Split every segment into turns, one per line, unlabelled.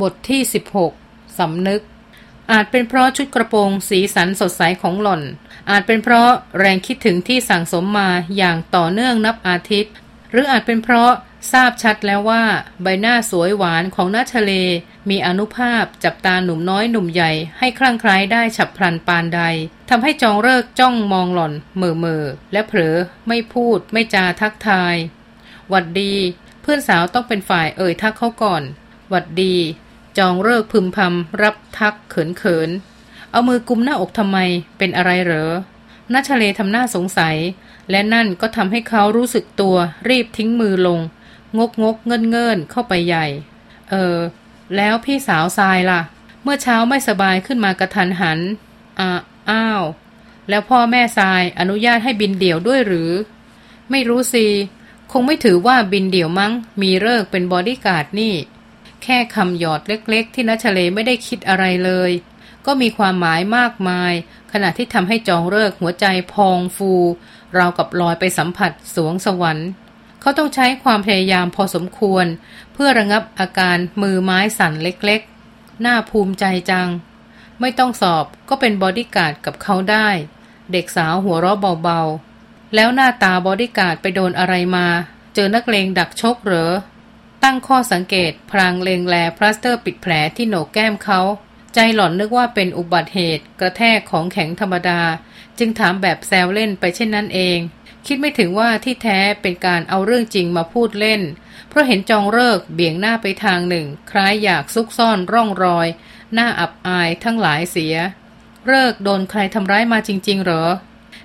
บทที่ 16 สำนึก อาจเป็นเพราะชุดกระโปรงสีสันสดใสของหล่อน อาจเป็นเพราะแรงคิดถึงที่สั่งสมมาอย่างต่อเนื่องนับอาทิตย์ หรืออาจเป็นเพราะทราบชัดแล้วว่า ใบหน้าสวยหวานของน้าทะเล มีอนุภาพจับตาหนุ่มน้อยหนุ่มใหญ่ให้คลั่งคล้ายได้ฉับพลันปานใดทำให้จองเลิกจ้องมองหล่อนเมื่อเมื่อและเผลอไม่พูดไม่จาทักทายหวัดดี เพื่อนสาวต้องเป็นฝ่ายเอ่ยทักเขาก่อน หวัดดี จองเลิกพึมพำรับทักเขินเขิน เอามือกุมหน้าอกทำไมเป็นอะไรเหรอนัชเลทำหน้าสงสัย และนั่นก็ทำให้เขารู้สึกตัวรีบทิ้งมือลง งกงกเงินเงินเข้าไปใหญ่ เออ แล้วพี่สาวทรายล่ะ เมื่อเช้าไม่สบายขึ้นมากระทันหันอ่าอ้าว แล้วพ่อแม่ทรายอนุญาตให้บินเดี่ยวด้วยหรือ ไม่รู้สิ คงไม่ถือว่าบินเดี่ยวมั้ง มีเลิกเป็นบอดี้การ์ดนี่ แค่คำหยอดเล็กๆ ที่นัชเลไม่ได้คิดอะไรเลย ก็มีความหมายมากมาย ขณะที่ทำให้จองเลิกหัวใจพองฟูราวกับลอยไปสัมผัสสรวงสวรรค์ เขาต้องใช้ความพยายามพอสมควร เพื่อระงับอาการมือไม้สั่นเล็กๆ น่าภูมิใจจัง ไม่ต้องสอบก็เป็นบอดี้การ์ดกับเขาได้ เด็กสาวหัวเราะเบาๆ แล้วหน้าตาบอดี้การ์ดไปโดนอะไรมา เจอนักเลงดักชกเหรอ ตั้งข้อสังเกตพลางเล็งแลพลาสเตอร์ปิดแผลที่โหนกแก้มเขา ใจหล่อนนึกว่าเป็นอุบัติเหตุ กระแทกของแข็งธรรมดา จึงถามแบบแซวเล่นไปเช่นนั้นเอง คิดไม่ถึงว่าที่แท้เป็นการเอาเรื่องจริงมาพูดเล่น เพราะเห็นจองเลิกเบี่ยงหน้าไปทางหนึ่ง คล้ายอยากซุกซ่อนร่องรอย หน้าอับอายทั้งหลายเสียเลิกโดนใครทำร้ายมาจริง ๆ เหรอ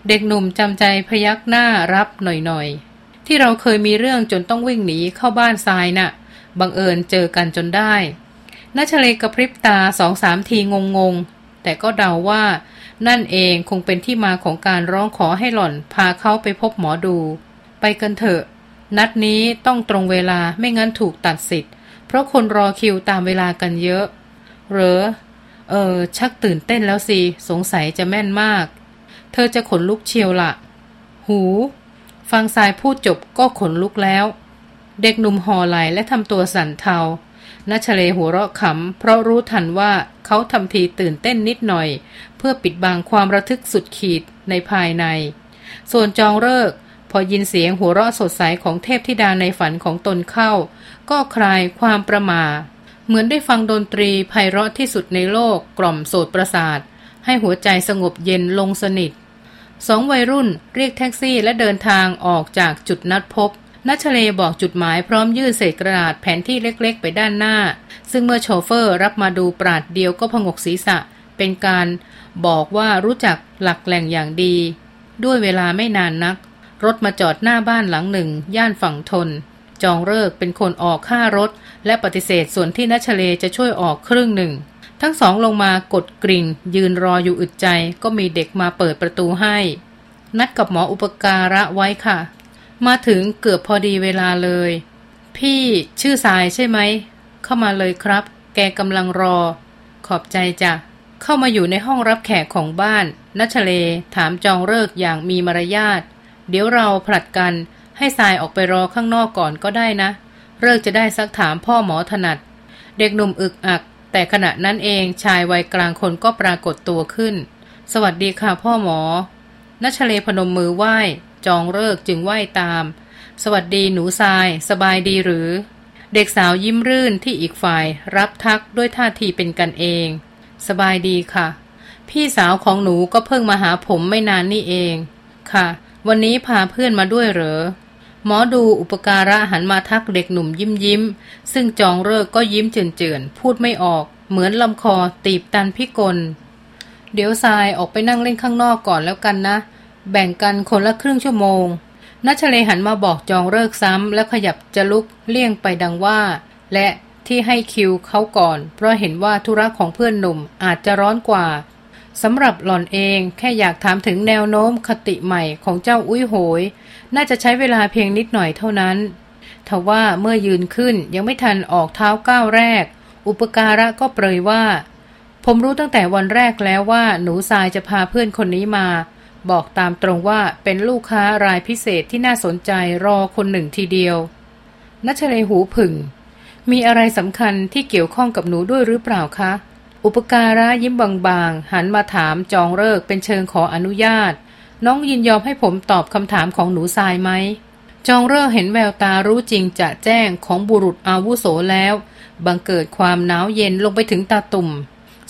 เด็กหนุ่มจำใจพยักหน้ารับหน่อยๆ ที่เราเคยมีเรื่องจนต้องวิ่งหนีเข้าบ้านทรายนะ่ะ บังเอิญเจอกันจนได้นัชเลกระพริบตาสองสามทีงงงแต่ก็เดาว่า นั่นเองคงเป็นที่มาของการร้องขอให้หล่อนพาเขาไปพบหมอดู ไปกันเถอะ นัดนี้ต้องตรงเวลาไม่งั้นถูกตัดสิทธิ์ เพราะคนรอคิวตามเวลากันเยอะ เหรอ เออ ชักตื่นเต้นแล้วสิ สงสัยจะแม่นมาก เธอจะขนลุกเชียวละ หู ฟังสายพูดจบก็ขนลุกแล้ว เด็กหนุ่มห่อไหลและทำตัวสั่นเทานัชเลหัวเราะขำ เพราะรู้ทันว่าเขาทำทีตื่นเต้นนิดหน่อย เพื่อปิดบังความระทึกสุดขีดในภายใน ส่วนจองเลิก พอยินเสียงหัวเราะสดใสของเทพธิดาในฝันของตนเข้า ก็คลายความประมา เหมือนได้ฟังดนตรีไพเราะที่สุดในโลกกล่อมโสดประสาท ให้หัวใจสงบเย็นลงสนิท สองวัยรุ่นเรียกแท็กซี่และเดินทางออกจากจุดนัดพบนัชเลบอกจุดหมายพร้อมยื่นเศษกระดาษแผนที่เล็กๆ ไปด้านหน้า ซึ่งเมื่อโชเฟอร์รับมาดูปราดเดียวก็พงกศีรษะ เป็นการบอกว่ารู้จักหลักแหล่งอย่างดี ด้วยเวลาไม่นานนัก รถมาจอดหน้าบ้านหลังหนึ่ง ย่านฝั่งทน จองเลิกเป็นคนออกค่ารถ และปฏิเสธส่วนที่นัชเลจะช่วยออกครึ่งหนึ่ง ทั้งสองลงมากดกริ่ง ยืนรออยู่อึดใจ ก็มีเด็กมาเปิดประตูให้ นัดกับหมออุปการะไว้ค่ะ มาถึงเกือบพอดีเวลาเลย พี่ชื่อสายใช่ไหม เข้ามาเลยครับ แกกำลังรอ ขอบใจจ้ะ เข้ามาอยู่ในห้องรับแขกของบ้านนัชเล ถามจองเลิกอย่างมีมารยาท เดี๋ยวเราผลัดกัน ให้สายออกไปรอข้างนอกก่อนก็ได้นะ เลิกจะได้ซักถามพ่อหมอถนัด เด็กหนุ่มอึกอัก แต่ขณะนั้นเองชายวัยกลางคนก็ปรากฏตัวขึ้น สวัสดีค่ะพ่อหมอนัชเลพนมมือไหว้ จองเลิกจึงไหว้ตาม สวัสดีหนูทราย สบายดีหรือ เด็กสาวยิ้มรื่นที่อีกฝ่ายรับทักด้วยท่าทีเป็นกันเอง สบายดีค่ะ พี่สาวของหนูก็เพิ่งมาหาผมไม่นานนี่เอง ค่ะ วันนี้พาเพื่อนมาด้วยเหรอ หมอดูอุปการะหันมาทักเด็กหนุ่มยิ้มยิ้ม ซึ่งจองเลิกก็ยิ้มเจือนๆ พูดไม่ออก เหมือนลำคอตีบตันพิกล เดี๋ยวทรายออกไปนั่งเล่นข้างนอกก่อนแล้วกันนะ แบ่งกันคนละครึ่งชั่วโมงนัชเลหันมาบอกจองเลิกซ้ำ แล้วขยับจะลุกเลี่ยงไปดังว่า และที่ให้คิวเขาก่อน เพราะเห็นว่าธุระของเพื่อนหนุ่มอาจจะร้อนกว่า สำหรับหล่อนเองแค่อยากถามถึงแนวโน้มคติใหม่ของเจ้าอุ้ยโหย น่าจะใช้เวลาเพียงนิดหน่อยเท่านั้นทว่าเมื่อยืนขึ้นยังไม่ทันออกเท้าก้าวแรก อุปการะก็เปรยว่า ผมรู้ตั้งแต่วันแรกแล้วว่าหนูทรายจะพาเพื่อนคนนี้มา บอกตามตรงว่าเป็นลูกค้ารายพิเศษที่น่าสนใจรอคนหนึ่งทีเดียวนัชเลหูผึ่ง มีอะไรสำคัญที่เกี่ยวข้องกับหนูด้วยหรือเปล่าคะ อุปการะยิ้มบางๆ หันมาถามจองเลิกเป็นเชิงขออนุญาต น้องยินยอมให้ผมตอบคำถามของหนูทรายไหม จองเลิกเห็นแววตารู้จริงจะแจ้งของบุรุษอาวุโสแล้ว บังเกิดความหนาวเย็นลงไปถึงตาตุ่ม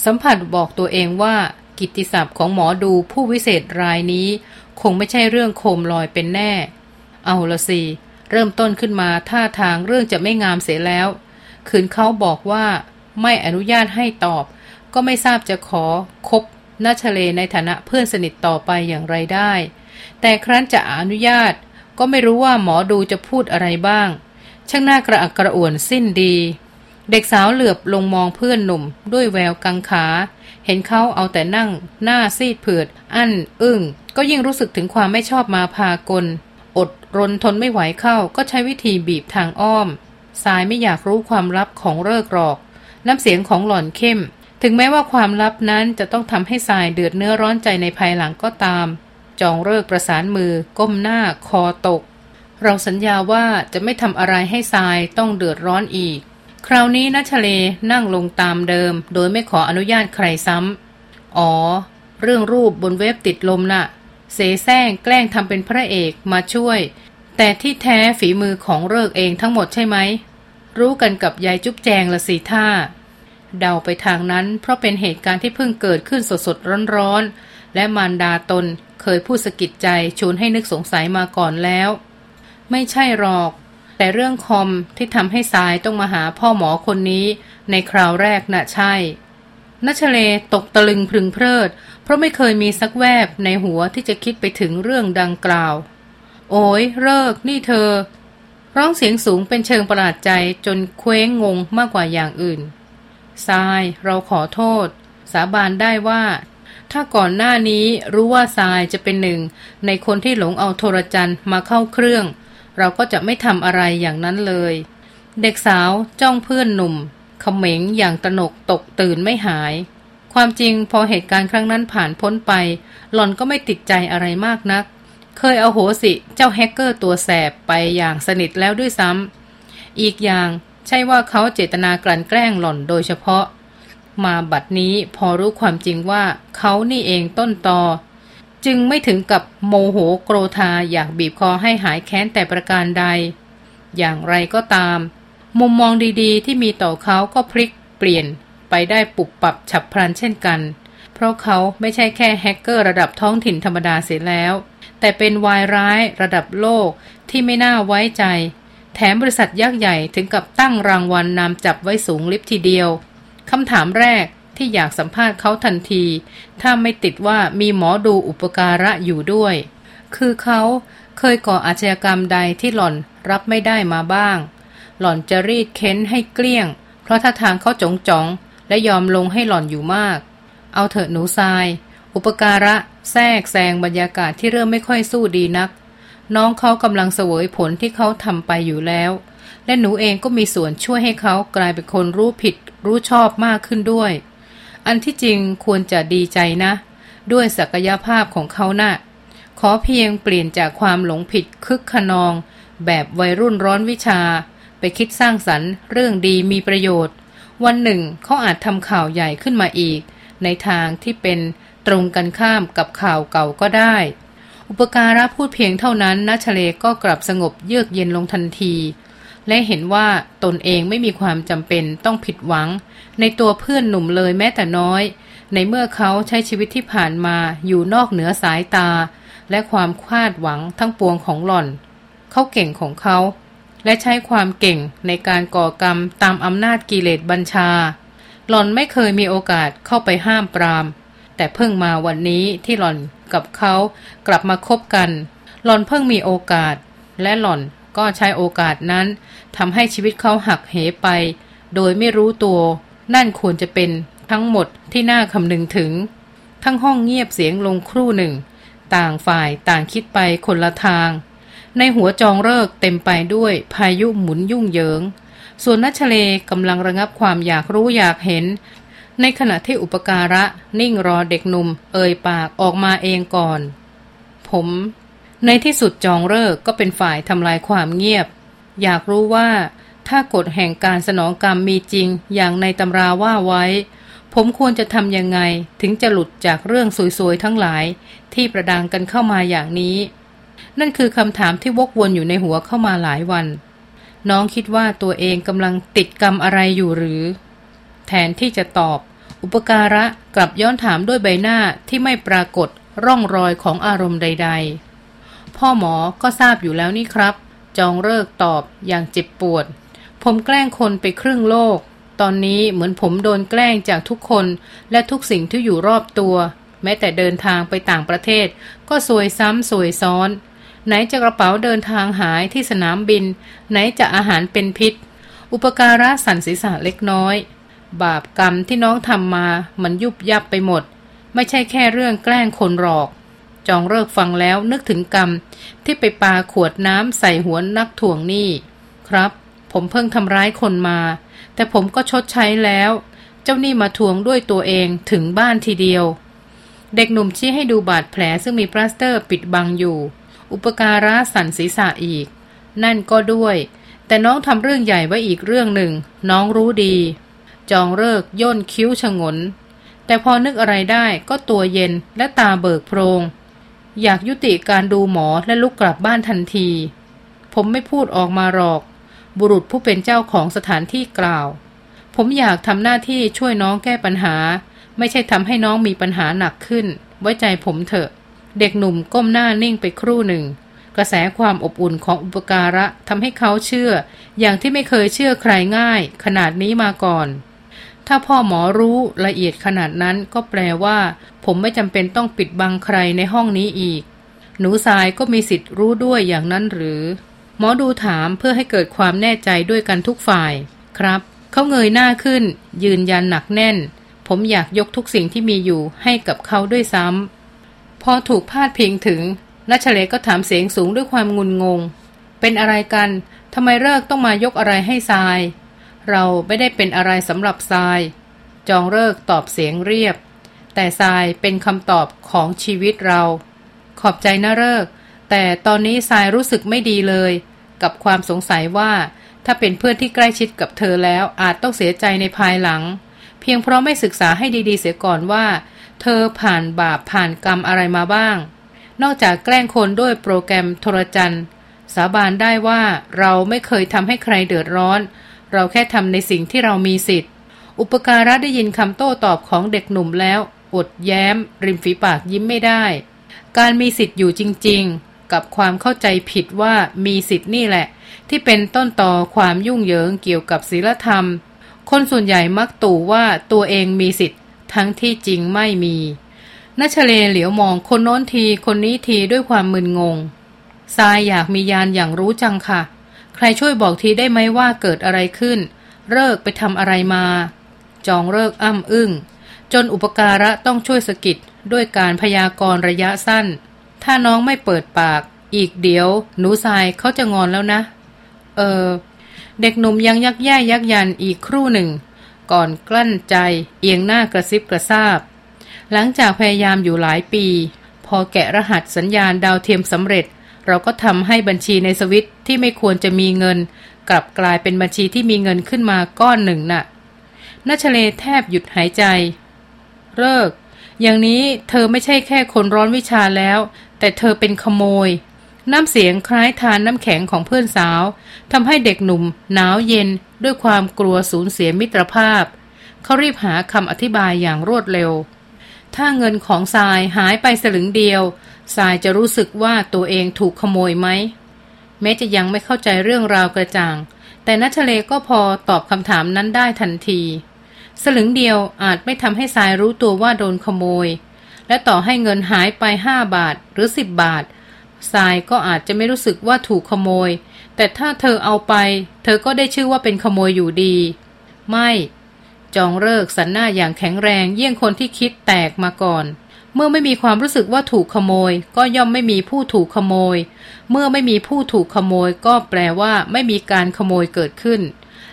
สัมผัสบอกตัวเองว่ากิตติศัพท์ของหมอดูผู้วิเศษรายนี้ คงไม่ใช่เรื่องโคมลอยเป็นแน่ เอาละสิ เริ่มต้นขึ้นมาท่าทางเรื่องจะไม่งามเสียแล้ว คืนเขาบอกว่าไม่อนุญาตให้ตอบ ก็ไม่ทราบจะขอคบนาชเลในฐานะเพื่อนสนิทต่อไปอย่างไรได้ แต่ครั้นจะอนุญาต ก็ไม่รู้ว่าหมอดูจะพูดอะไรบ้าง ช่างหน้ากระอักกระอ่วนสิ้นดี เด็กสาวเหลือบลงมองเพื่อนหนุ่ม ด้วยแววกังขา เห็นเขาเอาแต่นั่ง หน้าซีดเผือด อั้น อึ้ง ก็ยิ่งรู้สึกถึงความไม่ชอบมาพากล อดรนทนไม่ไหวเข้า ก็ใช้วิธีบีบทางอ้อม สายไม่อยากรู้ความลับของเลิกหรอก น้ำเสียงของหล่อนเข้ม ถึงแม้ว่าความลับนั้นจะต้องทำให้สายเดือดเนื้อร้อนใจในภายหลังก็ตาม จองเลิกประสานมือ ก้มหน้าคอตก เราสัญญาว่าจะไม่ทำอะไรให้ทรายต้องเดือดร้อนอีก คราวนี้นัชเลนั่งลงตามเดิม โดยไม่ขออนุญาตใครซ้ำอ๋อ เรื่องรูปบนเว็บติดลมนะ่ะ เสแสร้งแกล้งทำเป็นพระเอกมาช่วย แต่ที่แท้ฝีมือของเลิกเองทั้งหมดใช่ไหมรู้กันกับยายจุ๊บแจงละสิท่า เดาไปทางนั้น เพราะเป็นเหตุการณ์ที่เพิ่งเกิดขึ้นสดสดร้อนๆ และมารดาตนเคยพูดสกิดใจชวนให้นึกสงสัยมาก่อนแล้ว ไม่ใช่หรอก แต่เรื่องคอมที่ทำให้สายต้องมาหาพ่อหมอคนนี้ ในคราวแรกน่ะใช่นัชเลตกตะลึงพึงเพลิด เพราะไม่เคยมีสักแวบในหัวที่จะคิดไปถึงเรื่องดังกล่าว โอ้ยเลิกนี่เธอ ร้องเสียงสูงเป็นเชิงประหลาดใจจนเคว้งงงมากกว่าอย่างอื่น ทรายเราขอโทษ สาบานได้ว่า ถ้าก่อนหน้านี้รู้ว่าทรายจะเป็นหนึ่ง ในคนที่หลงเอาโทรจันมาเข้าเครื่อง เราก็จะไม่ทำอะไรอย่างนั้นเลย เด็กสาวจ้องเพื่อนหนุ่มเขมเหงอย่างตนกตกตื่นไม่หาย ความจริงพอเหตุการณ์ครั้งนั้นผ่านพ้นไป หล่อนก็ไม่ติดใจอะไรมากนัก เคยเอาโหสิเจ้าแฮกเกอร์ตัวแสบไปอย่างสนิทแล้วด้วยซ้ำอีกอย่าง ใช่ว่าเขาเจตนากลั่นแกล้งหล่อนโดยเฉพาะ มาบัดนี้พอรู้ความจริงว่าเขานี่เองต้นตอ จึงไม่ถึงกับโมโหโกรธาอยากบีบคอให้หายแค้นแต่ประการใด อย่างไรก็ตาม มุมมองดีๆ ที่มีต่อเขาก็พลิกเปลี่ยนไปได้ปุบปับฉับพลันเช่นกัน เพราะเขาไม่ใช่แค่แฮกเกอร์ระดับท้องถิ่นธรรมดาเสียแล้ว แต่เป็นวายร้ายระดับโลกที่ไม่น่าไว้ใจ แถมบริษัทยักษ์ใหญ่ถึงกับตั้งรางวัลนนำจับไว้สูงลิฟทีเดียวคำถามแรกที่อยากสัมภาษณ์เขาทันที ถ้าไม่ติดว่ามีหมอดูอุปการะอยู่ด้วย คือเขาเคยก่ออาชญากรรมใดที่หล่อนรับไม่ได้มาบ้าง หล่อนจะรีดเค้นให้เกลี้ยง เพราะถ้าทางเขาจงจอง และยอมลงให้หล่อนอยู่มาก เอาเถอะหนูทราย อุปการะแทรกแซงบรรยากาศที่เริ่มไม่ค่อยสู้ดีนัก น้องเขากำลังเสวยผลที่เขาทำไปอยู่แล้ว และหนูเองก็มีส่วนช่วยให้เขากลายเป็นคนรู้ผิด รู้ชอบมากขึ้นด้วย อันที่จริงควรจะดีใจนะ ด้วยศักยภาพของเขานะ่ะ ขอเพียงเปลี่ยนจากความหลงผิดคึกขนอง แบบวัยรุ่นร้อนวิชา ไปคิดสร้างสรรค์ เรื่องดีมีประโยชน์ วันหนึ่งเขาอาจทำข่าวใหญ่ขึ้นมาอีก ในทางที่เป็นตรงกันข้ามกับข่าวเก่าก็ได้ อุปการะพูดเพียงเท่านั้นนัชเลก็กลับสงบเยือกเย็นลงทันที และเห็นว่าตนเองไม่มีความจำเป็นต้องผิดหวัง ในตัวเพื่อนหนุ่มเลยแม้แต่น้อย ในเมื่อเขาใช้ชีวิตที่ผ่านมาอยู่นอกเหนือสายตา และความคาดหวังทั้งปวงของหล่อน เขาเก่งของเขา และใช้ความเก่งในการก่อกรรมตามอำนาจกิเลสบัญชา หล่อนไม่เคยมีโอกาสเข้าไปห้ามปราม แต่เพิ่งมาวันนี้ที่หล่อน กับเขากลับมาคบกัน หล่อนเพิ่งมีโอกาส และหล่อนก็ใช้โอกาสนั้นทำให้ชีวิตเขาหักเหไป โดยไม่รู้ตัว นั่นควรจะเป็นทั้งหมดที่น่าคำนึงถึง ทั้งห้องเงียบเสียงลงครู่หนึ่ง ต่างฝ่ายต่างคิดไปคนละทาง ในหัวจองเลิกเต็มไปด้วยพายุหมุนยุ่งเหยิง ส่วนนัชเลกำลังระงับความอยากรู้อยากเห็น ในขณะที่อุปการะนิ่งรอเด็กหนุ่ม เอ่ยปากออกมาเองก่อน ผม ในที่สุดจองเลิกก็เป็นฝ่ายทำลายความเงียบ อยากรู้ว่า ถ้ากฎแห่งการสนองกรรมมีจริงอย่างในตำราว่าไว้ ผมควรจะทำยังไงถึงจะหลุดจากเรื่องสวยๆทั้งหลาย ที่ประดังกันเข้ามาอย่างนี้ นั่นคือคำถามที่วกวนอยู่ในหัวเข้ามาหลายวัน น้องคิดว่าตัวเองกำลังติดกรรมอะไรอยู่หรือ แทนที่จะตอบ อุปการะกลับย้อนถามด้วยใบหน้าที่ไม่ปรากฏร่องรอยของอารมณ์ใด ๆ พ่อหมอก็ทราบอยู่แล้วนี่ครับ จองเลิกตอบอย่างเจ็บปวด ผมแกล้งคนไปครึ่งโลก ตอนนี้เหมือนผมโดนแกล้งจากทุกคนและทุกสิ่งที่อยู่รอบตัว แม้แต่เดินทางไปต่างประเทศ ก็สวยซ้ำสวยซ้อน ไหนจะกระเป๋าเดินทางหายที่สนามบิน ไหนจะอาหารเป็นพิษ อุปการะสันศีษะเล็กน้อย บาปกรรมที่น้องทำมา มันยุบยับไปหมด ไม่ใช่แค่เรื่องแกล้งคนหรอก จองเลิกฟังแล้วนึกถึงกรรม ที่ไปปาขวดน้ำใส่หัวนักถ่วงหนี้ครับ ผมเพิ่งทำร้ายคนมา แต่ผมก็ชดใช้แล้ว เจ้านี่มาทวงด้วยตัวเองถึงบ้านทีเดียว เด็กหนุ่มชี้ให้ดูบาดแผลซึ่งมีปลาสเตอร์ปิดบังอยู่ อุปการะสั่นศีรษะอีก นั่นก็ด้วย แต่น้องทำเรื่องใหญ่ไว้อีกเรื่องหนึ่ง น้องรู้ดี จองเลิกย่นคิ้วชงน แต่พอนึกอะไรได้ก็ตัวเย็นและตาเบิกโพรง อยากยุติการดูหมอและลุกกลับบ้านทันที ผมไม่พูดออกมาหรอก บุรุษผู้เป็นเจ้าของสถานที่กล่าว ผมอยากทำหน้าที่ช่วยน้องแก้ปัญหา ไม่ใช่ทำให้น้องมีปัญหาหนักขึ้น ไว้ใจผมเถอะ เด็กหนุ่มก้มหน้านิ่งไปครู่หนึ่งกระแสความอบอุ่นของอุปการะทำให้เขาเชื่อ อย่างที่ไม่เคยเชื่อใครง่าย ขนาดนี้มาก่อน ถ้าพ่อหมอรู้ละเอียดขนาดนั้นก็แปลว่า ผมไม่จำเป็นต้องปิดบังใครในห้องนี้อีก หนูสายก็มีสิทธิ์รู้ด้วยอย่างนั้นหรือ หมอดูถามเพื่อให้เกิดความแน่ใจด้วยกันทุกฝ่าย ครับ เขาเงยหน้าขึ้น ยืนยันหนักแน่น ผมอยากยกทุกสิ่งที่มีอยู่ให้กับเขาด้วยซ้ำพอถูกพาดพิงถึงนัชเลก็ถามเสียงสูงด้วยความงุนงง เป็นอะไรกันทำไมเลิกต้องมายกอะไรให้ทราย เราไม่ได้เป็นอะไรสำหรับทราย จองเลิกตอบเสียงเรียบ แต่ทรายเป็นคำตอบของชีวิตเรา ขอบใจนะเลิก แต่ตอนนี้ทรายรู้สึกไม่ดีเลย กับความสงสัยว่า ถ้าเป็นเพื่อนที่ใกล้ชิดกับเธอแล้วอาจต้องเสียใจในภายหลัง เพียงเพราะไม่ศึกษาให้ดีๆ เสียก่อนว่า เธอผ่านบาปผ่านกรรมอะไรมาบ้าง นอกจากแกล้งคนด้วยโปรแกรมโทรจันทร์สาบานได้ว่าเราไม่เคยทำให้ใครเดือดร้อน เราแค่ทำในสิ่งที่เรามีสิทธิ์ อุปการะได้ยินคำโต้ตอบของเด็กหนุ่มแล้ว อดแย้ม ริมฝีปากยิ้มไม่ได้ การมีสิทธิ์อยู่จริง ๆ กับความเข้าใจผิดว่ามีสิทธิ์นี่แหละ ที่เป็นต้นต่อความยุ่งเหยิงเกี่ยวกับศีลธรรม คนส่วนใหญ่มักตู่ว่าตัวเองมีสิทธิ์ ทั้งที่จริงไม่มีนัชเลเหลียวมองคนโน้นทีคนนี้ทีด้วยความมึนงงทรายอยากมียานอย่างรู้จังค่ะ ใครช่วยบอกทีได้ไหมว่าเกิดอะไรขึ้น เลิกไปทำอะไรมา จองเลิกอ้ำอึ้ง จนอุปการะต้องช่วยสกิดด้วยการพยากรณ์ระยะสั้น ถ้าน้องไม่เปิดปาก อีกเดี๋ยว หนูทรายเขาจะงอนแล้วนะ เออ เด็กหนุ่มยังยักแย่ยักยันอีกครู่หนึ่ง ก่อนกลั้นใจ เอียงหน้ากระซิบกระซาบ หลังจากพยายามอยู่หลายปี พอแกะรหัสสัญญาณดาวเทียมสำเร็จ เราก็ทำให้บัญชีในสวิตที่ไม่ควรจะมีเงิน กลับกลายเป็นบัญชีที่มีเงินขึ้นมาก้อนหนึ่งนะ่ะนัชเลแทบหยุดหายใจ เลิก อย่างนี้เธอไม่ใช่แค่คนร้อนวิชาแล้ว แต่เธอเป็นขโมย น้ำเสียงคล้ายทานน้ำแข็งของเพื่อนสาวทำให้เด็กหนุ่ม หนาวเย็นด้วยความกลัวสูญเสียมิตรภาพ เขารีบหาคำอธิบายอย่างรวดเร็ว ถ้าเงินของทรายหายไปสลึงเดียวสายจะรู้สึกว่าตัวเองถูกขโมยไหม แม้จะยังไม่เข้าใจเรื่องราวกระจ่าง แต่นัชเลก็พอตอบคำถามนั้นได้ทันที สลึงเดียวอาจไม่ทำให้สายรู้ตัวว่าโดนขโมย และต่อให้เงินหายไปห้าบาทหรือสิบบาทสายก็อาจจะไม่รู้สึกว่าถูกขโมย แต่ถ้าเธอเอาไป เธอก็ได้ชื่อว่าเป็นขโมยอยู่ดี ไม่ จองเลิกสันหน้าอย่างแข็งแรงเยี่ยงคนที่คิดแตกมาก่อน เมื่อไม่มีความรู้สึกว่าถูกขโมย ก็ย่อมไม่มีผู้ถูกขโมย เมื่อไม่มีผู้ถูกขโมย ก็แปลว่าไม่มีการขโมยเกิดขึ้น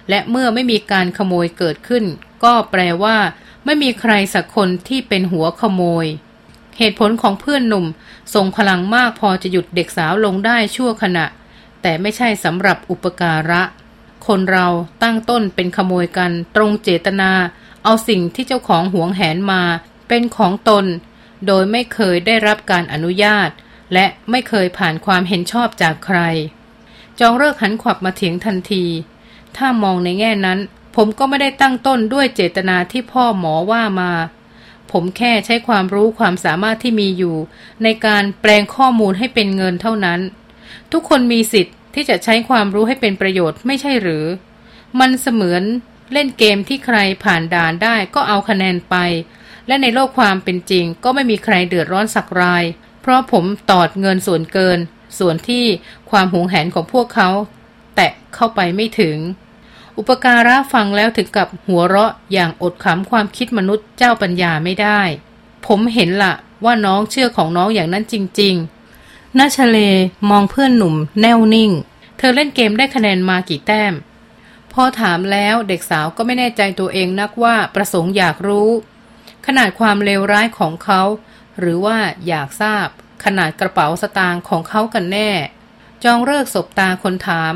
และเมื่อไม่มีการขโมยเกิดขึ้น ก็แปลว่า ไม่มีใครสักคนที่เป็นหัวขโมย เหตุผลของเพื่อนหนุ่มทรงพลังมากพอจะหยุดเด็กสาวลงได้ชั่วขณะ แต่ไม่ใช่สำหรับอุปการะ คนเราตั้งต้นเป็นขโมยกันตรงเจตนา เอาสิ่งที่เจ้าของหวงแหนมาเป็นของตน โดยไม่เคยได้รับการอนุญาต และไม่เคยผ่านความเห็นชอบจากใคร จองเลิกหันขวับมาเถียงทันที ถ้ามองในแง่นั้น ผมก็ไม่ได้ตั้งต้นด้วยเจตนาที่พ่อหมอว่ามา ผมแค่ใช้ความรู้ความสามารถที่มีอยู่ ในการแปลงข้อมูลให้เป็นเงินเท่านั้น ทุกคนมีสิทธิ์ ที่จะใช้ความรู้ให้เป็นประโยชน์ไม่ใช่หรือ มันเสมือนเล่นเกมที่ใครผ่านด่านได้ก็เอาคะแนนไป และในโลกความเป็นจริง ก็ไม่มีใครเดือดร้อนสักราย เพราะผมตอดเงินส่วนเกิน ส่วนที่ความหวงแหนของพวกเขา แตะเข้าไปไม่ถึง อุปการะฟังแล้วถึงกับหัวเราะอย่างอดขำความคิดมนุษย์เจ้าปัญญาไม่ได้ ผมเห็นละว่าน้องเชื่อของน้องอย่างนั้นจริง ๆ นาชเลมองเพื่อนหนุ่มแน่วนิ่ง เธอเล่นเกมได้คะแนนมากี่แต้ม พอถามแล้วเด็กสาวก็ไม่แน่ใจตัวเองนักว่าประสงค์อยากรู้ ขนาดความเลวร้ายของเขา หรือว่าอยากทราบ ขนาดกระเป๋าสตางค์ของเขากันแน่ จองเลิกศบตาคนถาม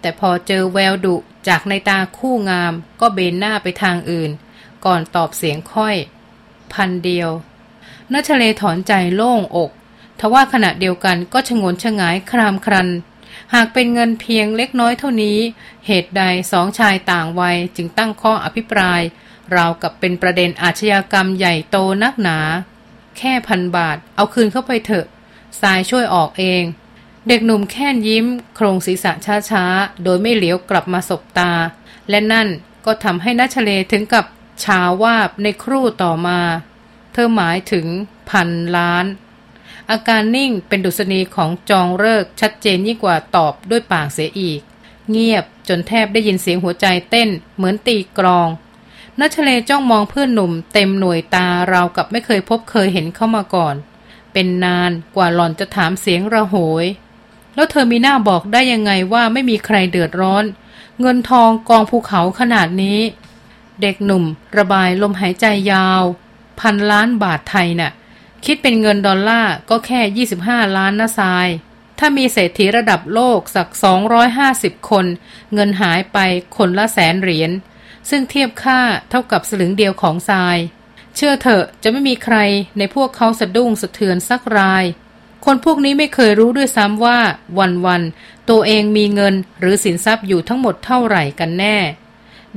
แต่พอเจอแววดุจากในตาคู่งาม ก็เบนหน้าไปทางอื่น ก่อนตอบเสียงค่อย พันเดียวนัชเลถอนใจโล่งอก ทว่าขณะเดียวกันก็ชงนชงายครามครัน หากเป็นเงินเพียงเล็กน้อยเท่านี้ เหตุใดสองชายต่างวัยจึงตั้งข้ออภิปราย ราวกับเป็นประเด็นอาชญากรรมใหญ่โตนักหนา แค่พันบาท เอาคืนเข้าไปเถอะสายช่วยออกเอง เด็กหนุ่มแค่นยิ้ม โครงศีรษะช้าๆ โดยไม่เหลียวกลับมาสบตา และนั่นก็ทำให้นัชเลถึงกับชาวาบในครู่ต่อมา เธอหมายถึงพันล้าน อาการนิ่งเป็นดุษณีของจองเลิกชัดเจนยิ่งกว่าตอบด้วยปากเสียอีก เงียบจนแทบได้ยินเสียงหัวใจเต้นเหมือนตีกรองนัชเลจ้องมองเพื่อนหนุ่มเต็มหน่วยตาราวกับไม่เคยพบเคยเห็นเข้ามาก่อน เป็นนานกว่าหล่อนจะถามเสียงระโหย แล้วเธอมีหน้าบอกได้ยังไงว่าไม่มีใครเดือดร้อน เงินทองกองภูเขาขนาดนี้ เด็กหนุ่ม ระบายลมหายใจยาว พันล้านบาทไทยนะ่ะ คิดเป็นเงินดอลลาร์ก็แค่ 25 ล้านนะทราย ถ้ามีเศรษฐีระดับโลกสัก 250 คน เงินหายไปคนละแสนเหรียญ ซึ่งเทียบค่าเท่ากับสลึงเดียวของทราย เชื่อเถอะจะไม่มีใครในพวกเขาสะดุ้งสะเทือนสักราย คนพวกนี้ไม่เคยรู้ด้วยซ้ำว่า วันวันตัวเองมีเงินหรือสินทรัพย์อยู่ทั้งหมดเท่าไหร่กันแน่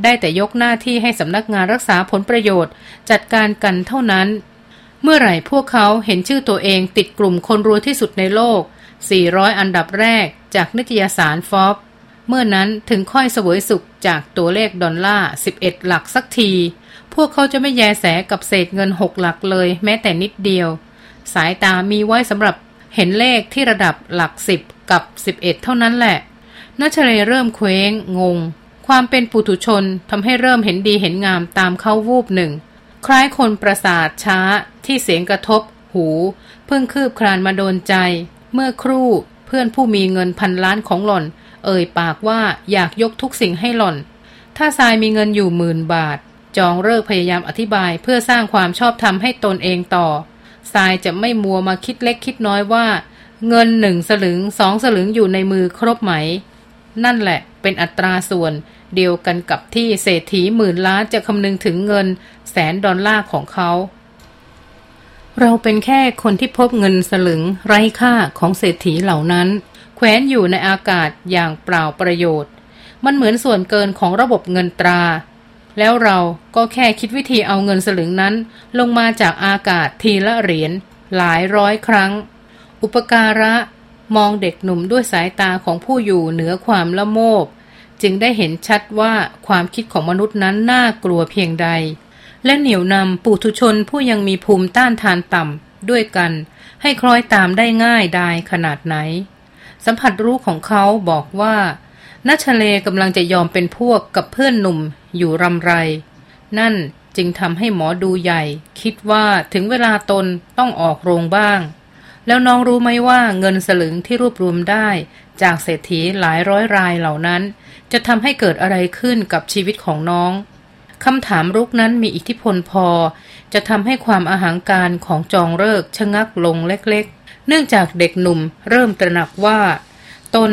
ได้แต่ยกหน้าที่ให้สำนักงานรักษาผลประโยชน์ จัดการกันเท่านั้น เมื่อไหร่พวกเขาเห็นชื่อตัวเองติดกลุ่มคนรวยที่สุดในโลก 400 อันดับแรกจากนิตยสารฟอบเมื่อนั้นถึงค่อยเสวยสุขจากตัวเลขดอลลาร์ 11 หลักสักที พวกเขาจะไม่แยแสกับเศษเงิน 6 หลักเลยแม้แต่นิดเดียว สายตามีไว้สำหรับเห็นเลขที่ระดับหลัก 10 กับ 11 เท่านั้นแหละนัชเลเริ่มเคว้งงง ความเป็นปุถุชนทำให้เริ่มเห็นดีเห็นงามตามเขาวูบหนึ่ง คล้ายคนประสาทช้าที่เสียงกระทบ หู เพิ่งคืบคลานมาโดนใจ เมื่อครู่เพื่อนผู้มีเงินพันล้านของหล่อน เอ่ยปากว่าอยากยกทุกสิ่งให้หล่อน ถ้าทรายมีเงินอยู่หมื่นบาท จองเลิกพยายามอธิบายเพื่อสร้างความชอบธรรมให้ตนเองต่อทรายจะไม่มัวมาคิดเล็กคิดน้อยว่า เงินหนึ่งสลึงสองสลึงอยู่ในมือครบไหม นั่นแหละเป็นอัตราส่วน เดียวกันกับที่เศรษฐีหมื่นล้านจะคำนึงถึงเงินแสนดอลลาร์ของเขา เราเป็นแค่คนที่พบเงินสลึงไร้ค่าของเศรษฐีเหล่านั้น แขวนอยู่ในอากาศอย่างเปล่าประโยชน์ มันเหมือนส่วนเกินของระบบเงินตรา แล้วเราก็แค่คิดวิธีเอาเงินสลึงนั้น ลงมาจากอากาศทีละเหรียญหลายร้อยครั้ง อุปการะมองเด็กหนุ่มด้วยสายตาของผู้อยู่เหนือความละโมบ จึงได้เห็นชัดว่าความคิดของมนุษย์นั้นน่ากลัวเพียงใด และเหนี่ยวนำปุถุชนผู้ยังมีภูมิต้านทานต่ำด้วยกัน ให้คล้อยตามได้ง่ายดายขนาดไหน สัมผัสรู้ของเขาบอกว่านัชเลกำลังจะยอมเป็นพวกกับเพื่อนหนุ่มอยู่รำไร นั่นจึงทำให้หมอดูใหญ่ คิดว่าถึงเวลาตนต้องออกโรงบ้าง แล้วน้องรู้ไหมว่าเงินสลึงที่รวบรวมได้ จากเศรษฐีหลายร้อยรายเหล่านั้น จะทำให้เกิดอะไรขึ้นกับชีวิตของน้องคำถามรุกนั้นมีอิทธิพลพอ จะทำให้ความอาหางการของจองเลิกชะงักลงเล็กๆ เนื่องจากเด็กหนุ่มเริ่มตระหนักว่า ตน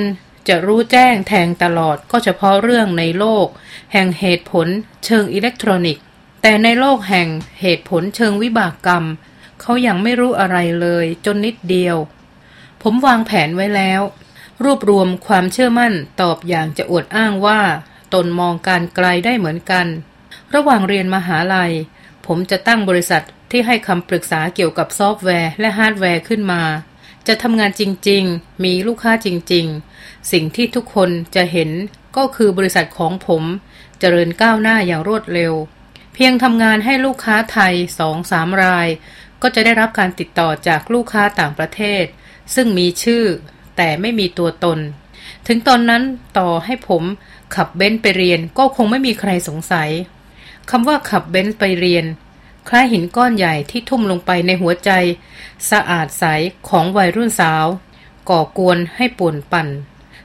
จะรู้แจ้งแทงตลอดก็เฉพาะเรื่องในโลก แห่งเหตุผลเชิงอิเล็กทรอนิกส์ แต่ในโลกแห่งเหตุผลเชิงวิบากกรรม เขายังไม่รู้อะไรเลยจนนิดเดียว ผมวางแผนไว้แล้ว รวบรวมความเชื่อมั่นตอบอย่างจะอวดอ้างว่า คนมองการณ์ไกลได้เหมือนกัน ระหว่างเรียนมหาลัย ผมจะตั้งบริษัทที่ให้คำปรึกษาเกี่ยวกับซอฟต์แวร์และฮาร์ดแวร์ขึ้นมา จะทำงานจริง ๆ มีลูกค้าจริง ๆ สิ่งที่ทุกคนจะเห็นก็คือบริษัทของผมเจริญก้าวหน้าอย่างรวดเร็ว เพียงทำงานให้ลูกค้าไทยสองสามราย ก็จะได้รับการติดต่อจากลูกค้าต่างประเทศ ซึ่งมีชื่อ แต่ไม่มีตัวตน ถึงตอนนั้นต่อให้ผมขับเบนซ์ไปเรียนก็คงไม่มีใครสงสัยคำว่าขับเบนซ์ไปเรียน คล้ายหินก้อนใหญ่ที่ทุ่มลงไปในหัวใจ สะอาดใสของวัยรุ่นสาว ก่อกวนให้ป่วนปั่น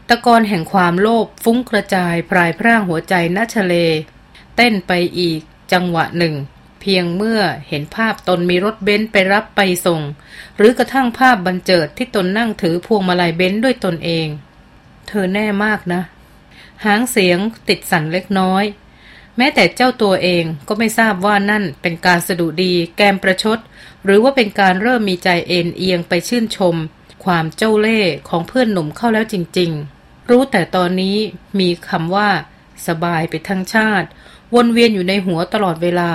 ตะกอนแห่งความโลภฟุ้งกระจายพรายพร่างหัวใจนัชเล เต้นไปอีกจังหวะหนึ่ง เพียงเมื่อเห็นภาพตนมีรถเบนซ์ไปรับไปส่ง หรือกระทั่งภาพบันเจิดที่ตนนั่งถือพวงมาลัยเบนซ์ด้วยตนเอง เธอแน่มากนะ หางเสียงติดสั่นเล็กน้อย แม้แต่เจ้าตัวเองก็ไม่ทราบว่านั่นเป็นการสะดุดีแกมประชด หรือว่าเป็นการเริ่มมีใจเอ็นเอียงไปชื่นชม ความเจ้าเล่ห์ของเพื่อนหนุ่มเข้าแล้วจริง ๆ รู้แต่ตอนนี้มีคำว่า สบายไปทั้งชาติ วนเวียนอยู่ในหัวตลอดเวลา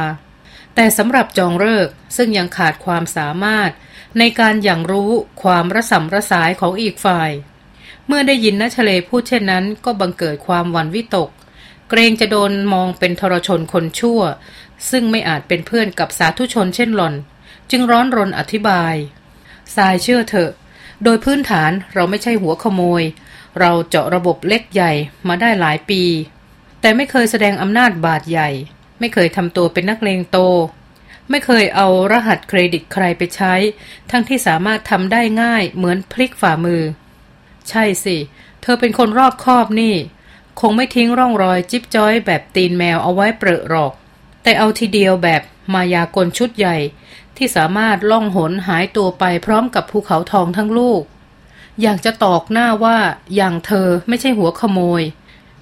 แต่สำหรับจองเลิกซึ่งยังขาดความสามารถ ในการอย่างรู้ความระสำระสายของอีกฝ่าย เมื่อได้ยินนัชเลพูดเช่นนั้น ก็บังเกิดความหวั่นวิตก เกรงจะโดนมองเป็นทรชนคนชั่ว ซึ่งไม่อาจเป็นเพื่อนกับสาธุชนเช่นหล่อน จึงร้อนรนอธิบายทรายเชื่อเถอะ โดยพื้นฐานเราไม่ใช่หัวขโมย เราเจาะระบบเล็กใหญ่มาได้หลายปี แต่ไม่เคยแสดงอำนาจบาดใหญ่ ไม่เคยทำตัวเป็นนักเลงโต ไม่เคยเอารหัสเครดิตใครไปใช้ ทั้งที่สามารถทำได้ง่ายเหมือนพลิกฝ่ามือ ใช่สิ เธอเป็นคนรอบคอบนี่ คงไม่ทิ้งร่องรอยจิ๊บจ้อยแบบตีนแมวเอาไว้เปรอะหรอก แต่เอาทีเดียวแบบมายากลชุดใหญ่ ที่สามารถล่องหนหายตัวไปพร้อมกับภูเขาทองทั้งลูก อยากจะตอกหน้าว่าอย่างเธอไม่ใช่หัวขโมย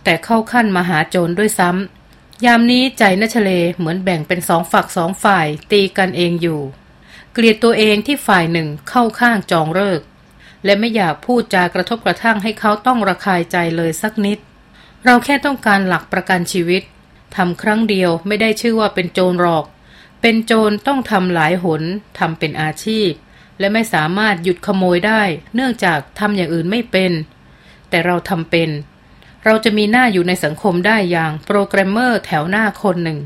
แต่เข้าขั้นมาหาโจรด้วยซ้ำ ยามนี้ใจนชเลเหมือนแบ่งเป็นสองฝักสองฝ่ายตีกันเองอยู่ เกลียดตัวเองที่ฝ่ายหนึ่งเข้าข้างจองเลิก และไม่อยากพูดจากระทบกระทั่งให้เขาต้องระคายใจเลยสักนิด เราแค่ต้องการหลักประกันชีวิตทำครั้งเดียวไม่ได้ชื่อว่าเป็นโจรหรอก เป็นโจรต้องทำหลายหนทำเป็นอาชีพ และไม่สามารถหยุดขโมยได้ เนื่องจากทำอย่างอื่นไม่เป็น แต่เราทำเป็น เราจะมีหน้าอยู่ในสังคมได้อย่างโปรแกรมเมอร์แถวหน้าคนหนึ่ง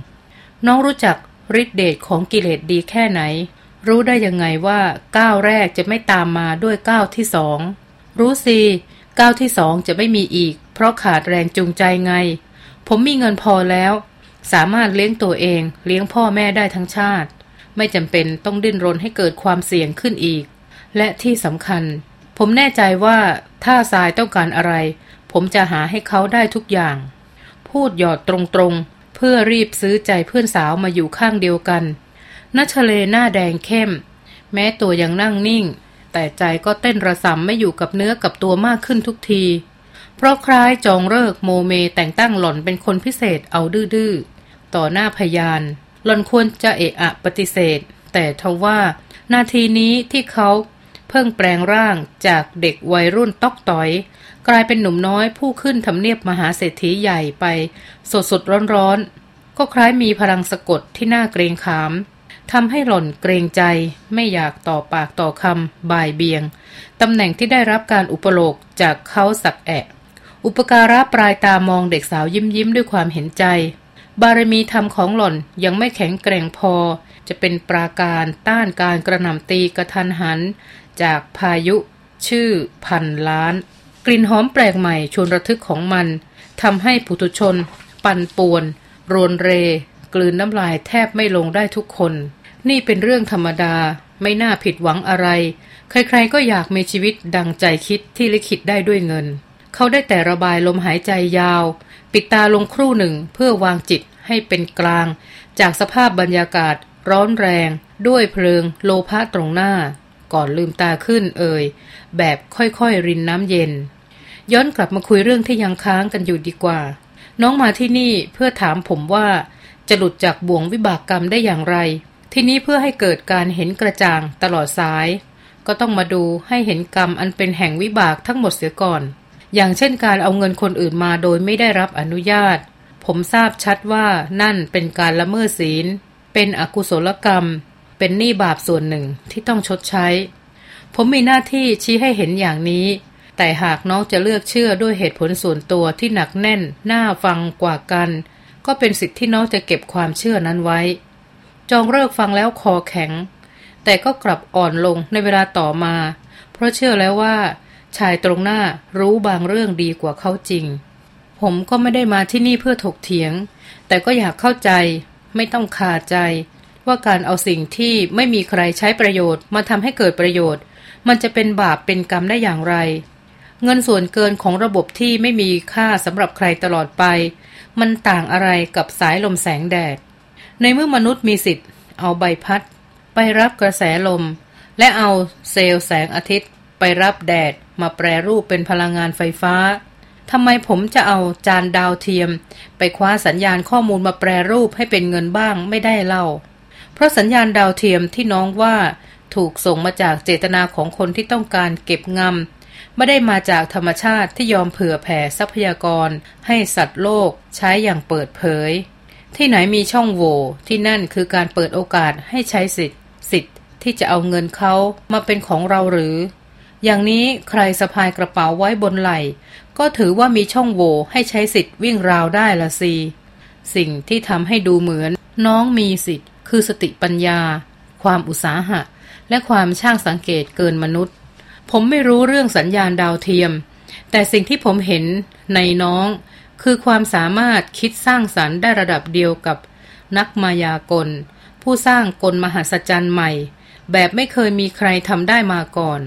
น้องรู้จักฤทธิเดชของกิเลสดีแค่ไหน รู้ได้ยังไงว่าก้าวแรกจะไม่ตามมาด้วยก้าวที่สองรู้สิก้าวที่สองจะไม่มีอีก เพราะขาดแรงจูงใจไง ผมมีเงินพอแล้ว สามารถเลี้ยงตัวเองเลี้ยงพ่อแม่ได้ทั้งชาติ ไม่จำเป็นต้องดิ้นรนให้เกิดความเสี่ยงขึ้นอีก และที่สำคัญ ผมแน่ใจว่าถ้าทรายต้องการอะไร ผมจะหาให้เขาได้ทุกอย่าง พูดหยอดตรงๆ เพื่อรีบซื้อใจเพื่อนสาวมาอยู่ข้างเดียวกันนัชเลหน้าแดงเข้ม แม้ตัวยังนั่งนิ่ง แต่ใจก็เต้นระสำไม่อยู่กับเนื้อกับตัวมากขึ้นทุกที เพราะคล้ายจองเลิกโมเมแต่งตั้งหล่อนเป็นคนพิเศษเอาดื้อๆ ต่อหน้าพยาน หล่อนควรจะเอะอะปฏิเสธ แต่ทว่านาทีนี้ที่เขาเพิ่งแปลงร่างจากเด็กวัยรุ่นตอกต่อย กลายเป็นหนุ่มน้อยผู้ขึ้นทำเนียบมหาเศรษฐีใหญ่ไป สดสดร้อนๆ ก็คล้ายมีพลังสะกดที่น่าเกรงขามทำให้หล่อนเกรงใจไม่อยากต่อปากต่อคำบ่ายเบียงตำแหน่งที่ได้รับการอุปโลกจากเขาสักแอะอุปการะปลายตามองเด็กสาวยิ้มยิ้มด้วยความเห็นใจ บารมีธรรมของหล่อนยังไม่แข็งแกร่งพอ จะเป็นปราการต้านการกระหน่ำตีกระทันหัน จากพายุชื่อพันล้าน กลิ่นหอมแปลกใหม่ชวนระทึกของมันทำให้ผู้ทุชน ปั่นป่วน โรนเร กลืนน้ำลายแทบไม่ลงได้ทุกคน นี่เป็นเรื่องธรรมดาไม่น่าผิดหวังอะไร ใครๆก็อยากมีชีวิตดังใจคิดที่ลิขิตได้ด้วยเงิน เขาได้แต่ระบายลมหายใจยาว ปิดตาลงครู่หนึ่งเพื่อวางจิตให้เป็นกลาง จากสภาพบรรยากาศ ร้อนแรง ด้วยเพลิง โลภะตรงหน้า ก่อนลืมตาขึ้นเอ่ยแบบค่อยๆรินน้ำเย็น ย้อนกลับมาคุยเรื่องที่ยังค้างกันอยู่ดีกว่า น้องมาที่นี่เพื่อถามผมว่าจะหลุดจากบ่วงวิบากกรรมได้อย่างไร ที่นี้เพื่อให้เกิดการเห็นกระจ่างตลอดสาย ก็ต้องมาดูให้เห็นกรรมอันเป็นแห่งวิบากทั้งหมดเสียก่อน อย่างเช่นการเอาเงินคนอื่นมาโดยไม่ได้รับอนุญาต ผมทราบชัดว่านั่นเป็นการละเมิดศีล เป็นอกุศลกรรม เป็นหนี้บาปส่วนหนึ่งที่ต้องชดใช้ ผมมีหน้าที่ชี้ให้เห็นอย่างนี้ แต่หากน้องจะเลือกเชื่อด้วยเหตุผลส่วนตัวที่หนักแน่น น่าฟังกว่ากัน ก็เป็นสิทธิ์ที่น้องจะเก็บความเชื่อนั้นไว้ จองเลิกฟังแล้วคอแข็ง แต่ก็กลับอ่อนลงในเวลาต่อมา เพราะเชื่อแล้วว่า ชายตรงหน้ารู้บางเรื่องดีกว่าเขาจริง ผมก็ไม่ได้มาที่นี่เพื่อถกเถียง แต่ก็อยากเข้าใจ ไม่ต้องคาใจ ว่าการเอาสิ่งที่ไม่มีใครใช้ประโยชน์มาทำให้เกิดประโยชน์ มันจะเป็นบาปเป็นกรรมได้อย่างไร เงินส่วนเกินของระบบที่ไม่มีค่าสำหรับใครตลอดไป มันต่างอะไรกับสายลมแสงแดด ในเมื่อมนุษย์มีสิทธิ์ เอาใบพัด ไปรับกระแสลม และเอาเซลล์แสงอาทิตย์ ไปรับแดดมาแปรรูปเป็นพลังงานไฟฟ้าทำไมผมจะเอาจานดาวเทียม ไปคว้าสัญญาณข้อมูลมาแปรรูปให้เป็นเงินบ้างไม่ได้เล่า เพราะสัญญาณดาวเทียมที่น้องว่าถูกส่งมาจากเจตนาของคนที่ต้องการเก็บงำ ไม่ได้มาจากธรรมชาติที่ยอมเผื่อแผ่ทรัพยากร ให้สัตว์โลกใช้อย่างเปิดเผย ที่ไหนมีช่องโหว่ที่นั่นคือการเปิดโอกาสให้ใช้สิทธิ์สิทธิ์ที่จะเอาเงินเขามาเป็นของเราหรือ อย่างนี้ใครสะพายกระเป๋าไว้บนไหล่ก็ถือว่ามีช่องโหว่ให้ใช้สิทธิ์วิ่งราวได้ละสิสิ่งที่ทำให้ดูเหมือน น้องมีสิทธิ์ คือสติปัญญา ความอุตสาหะ และความช่างสังเกตเกินมนุษย์ ผมไม่รู้เรื่องสัญญาณดาวเทียม แต่สิ่งที่ผมเห็นในน้อง คือความสามารถคิดสร้างสรรค์ได้ระดับเดียวกับนักมายากล ผู้สร้างกลมหัศจรรย์ใหม่ แบบไม่เคยมีใครทำได้มาก่อน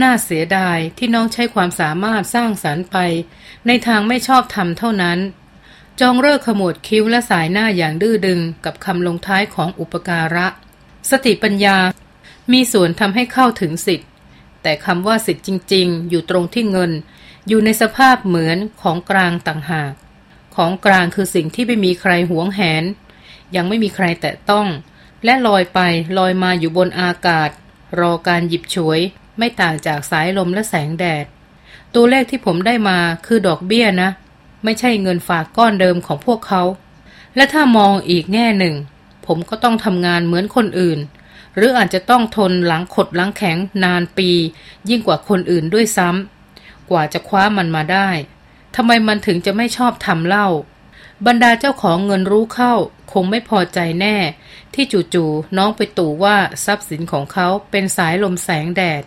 น่าเสียดายที่น้องใช้ความสามารถสร้างสรรค์ไป ในทางไม่ชอบทำเท่านั้น จองเลิกขมวดคิ้วและสายหน้าอย่างดื้อดึงกับคำลงท้ายของอุปการะ สติปัญญา มีส่วนทำให้เข้าถึงสิทธิ แต่คำว่าสิทธิ์จริง ๆ อยู่ตรงที่เงิน อยู่ในสภาพเหมือนของกลางต่างหาก ของกลางคือสิ่งที่ไม่มีใครหวงแหน ยังไม่มีใครแตะต้อง และลอยไปลอยมาอยู่บนอากาศ รอการหยิบฉวย ไม่ต่างจากสายลมและแสงแดด ตัวเลขที่ผมได้มาคือดอกเบี้ยนะ ไม่ใช่เงินฝากก้อนเดิมของพวกเขา และถ้ามองอีกแง่หนึ่ง ผมก็ต้องทำงานเหมือนคนอื่น หรืออาจจะต้องทนหลังขดหลังแข็งนานปี ยิ่งกว่าคนอื่นด้วยซ้ำกว่าจะคว้ามันมาได้ทำไมมันถึงจะไม่ชอบทำเล่า บรรดาเจ้าของเงินรู้เข้า คงไม่พอใจแน่ ที่จู่ๆน้องไปตู่ว่าทรัพย์สินของเขาเป็นสายลมแสงแดด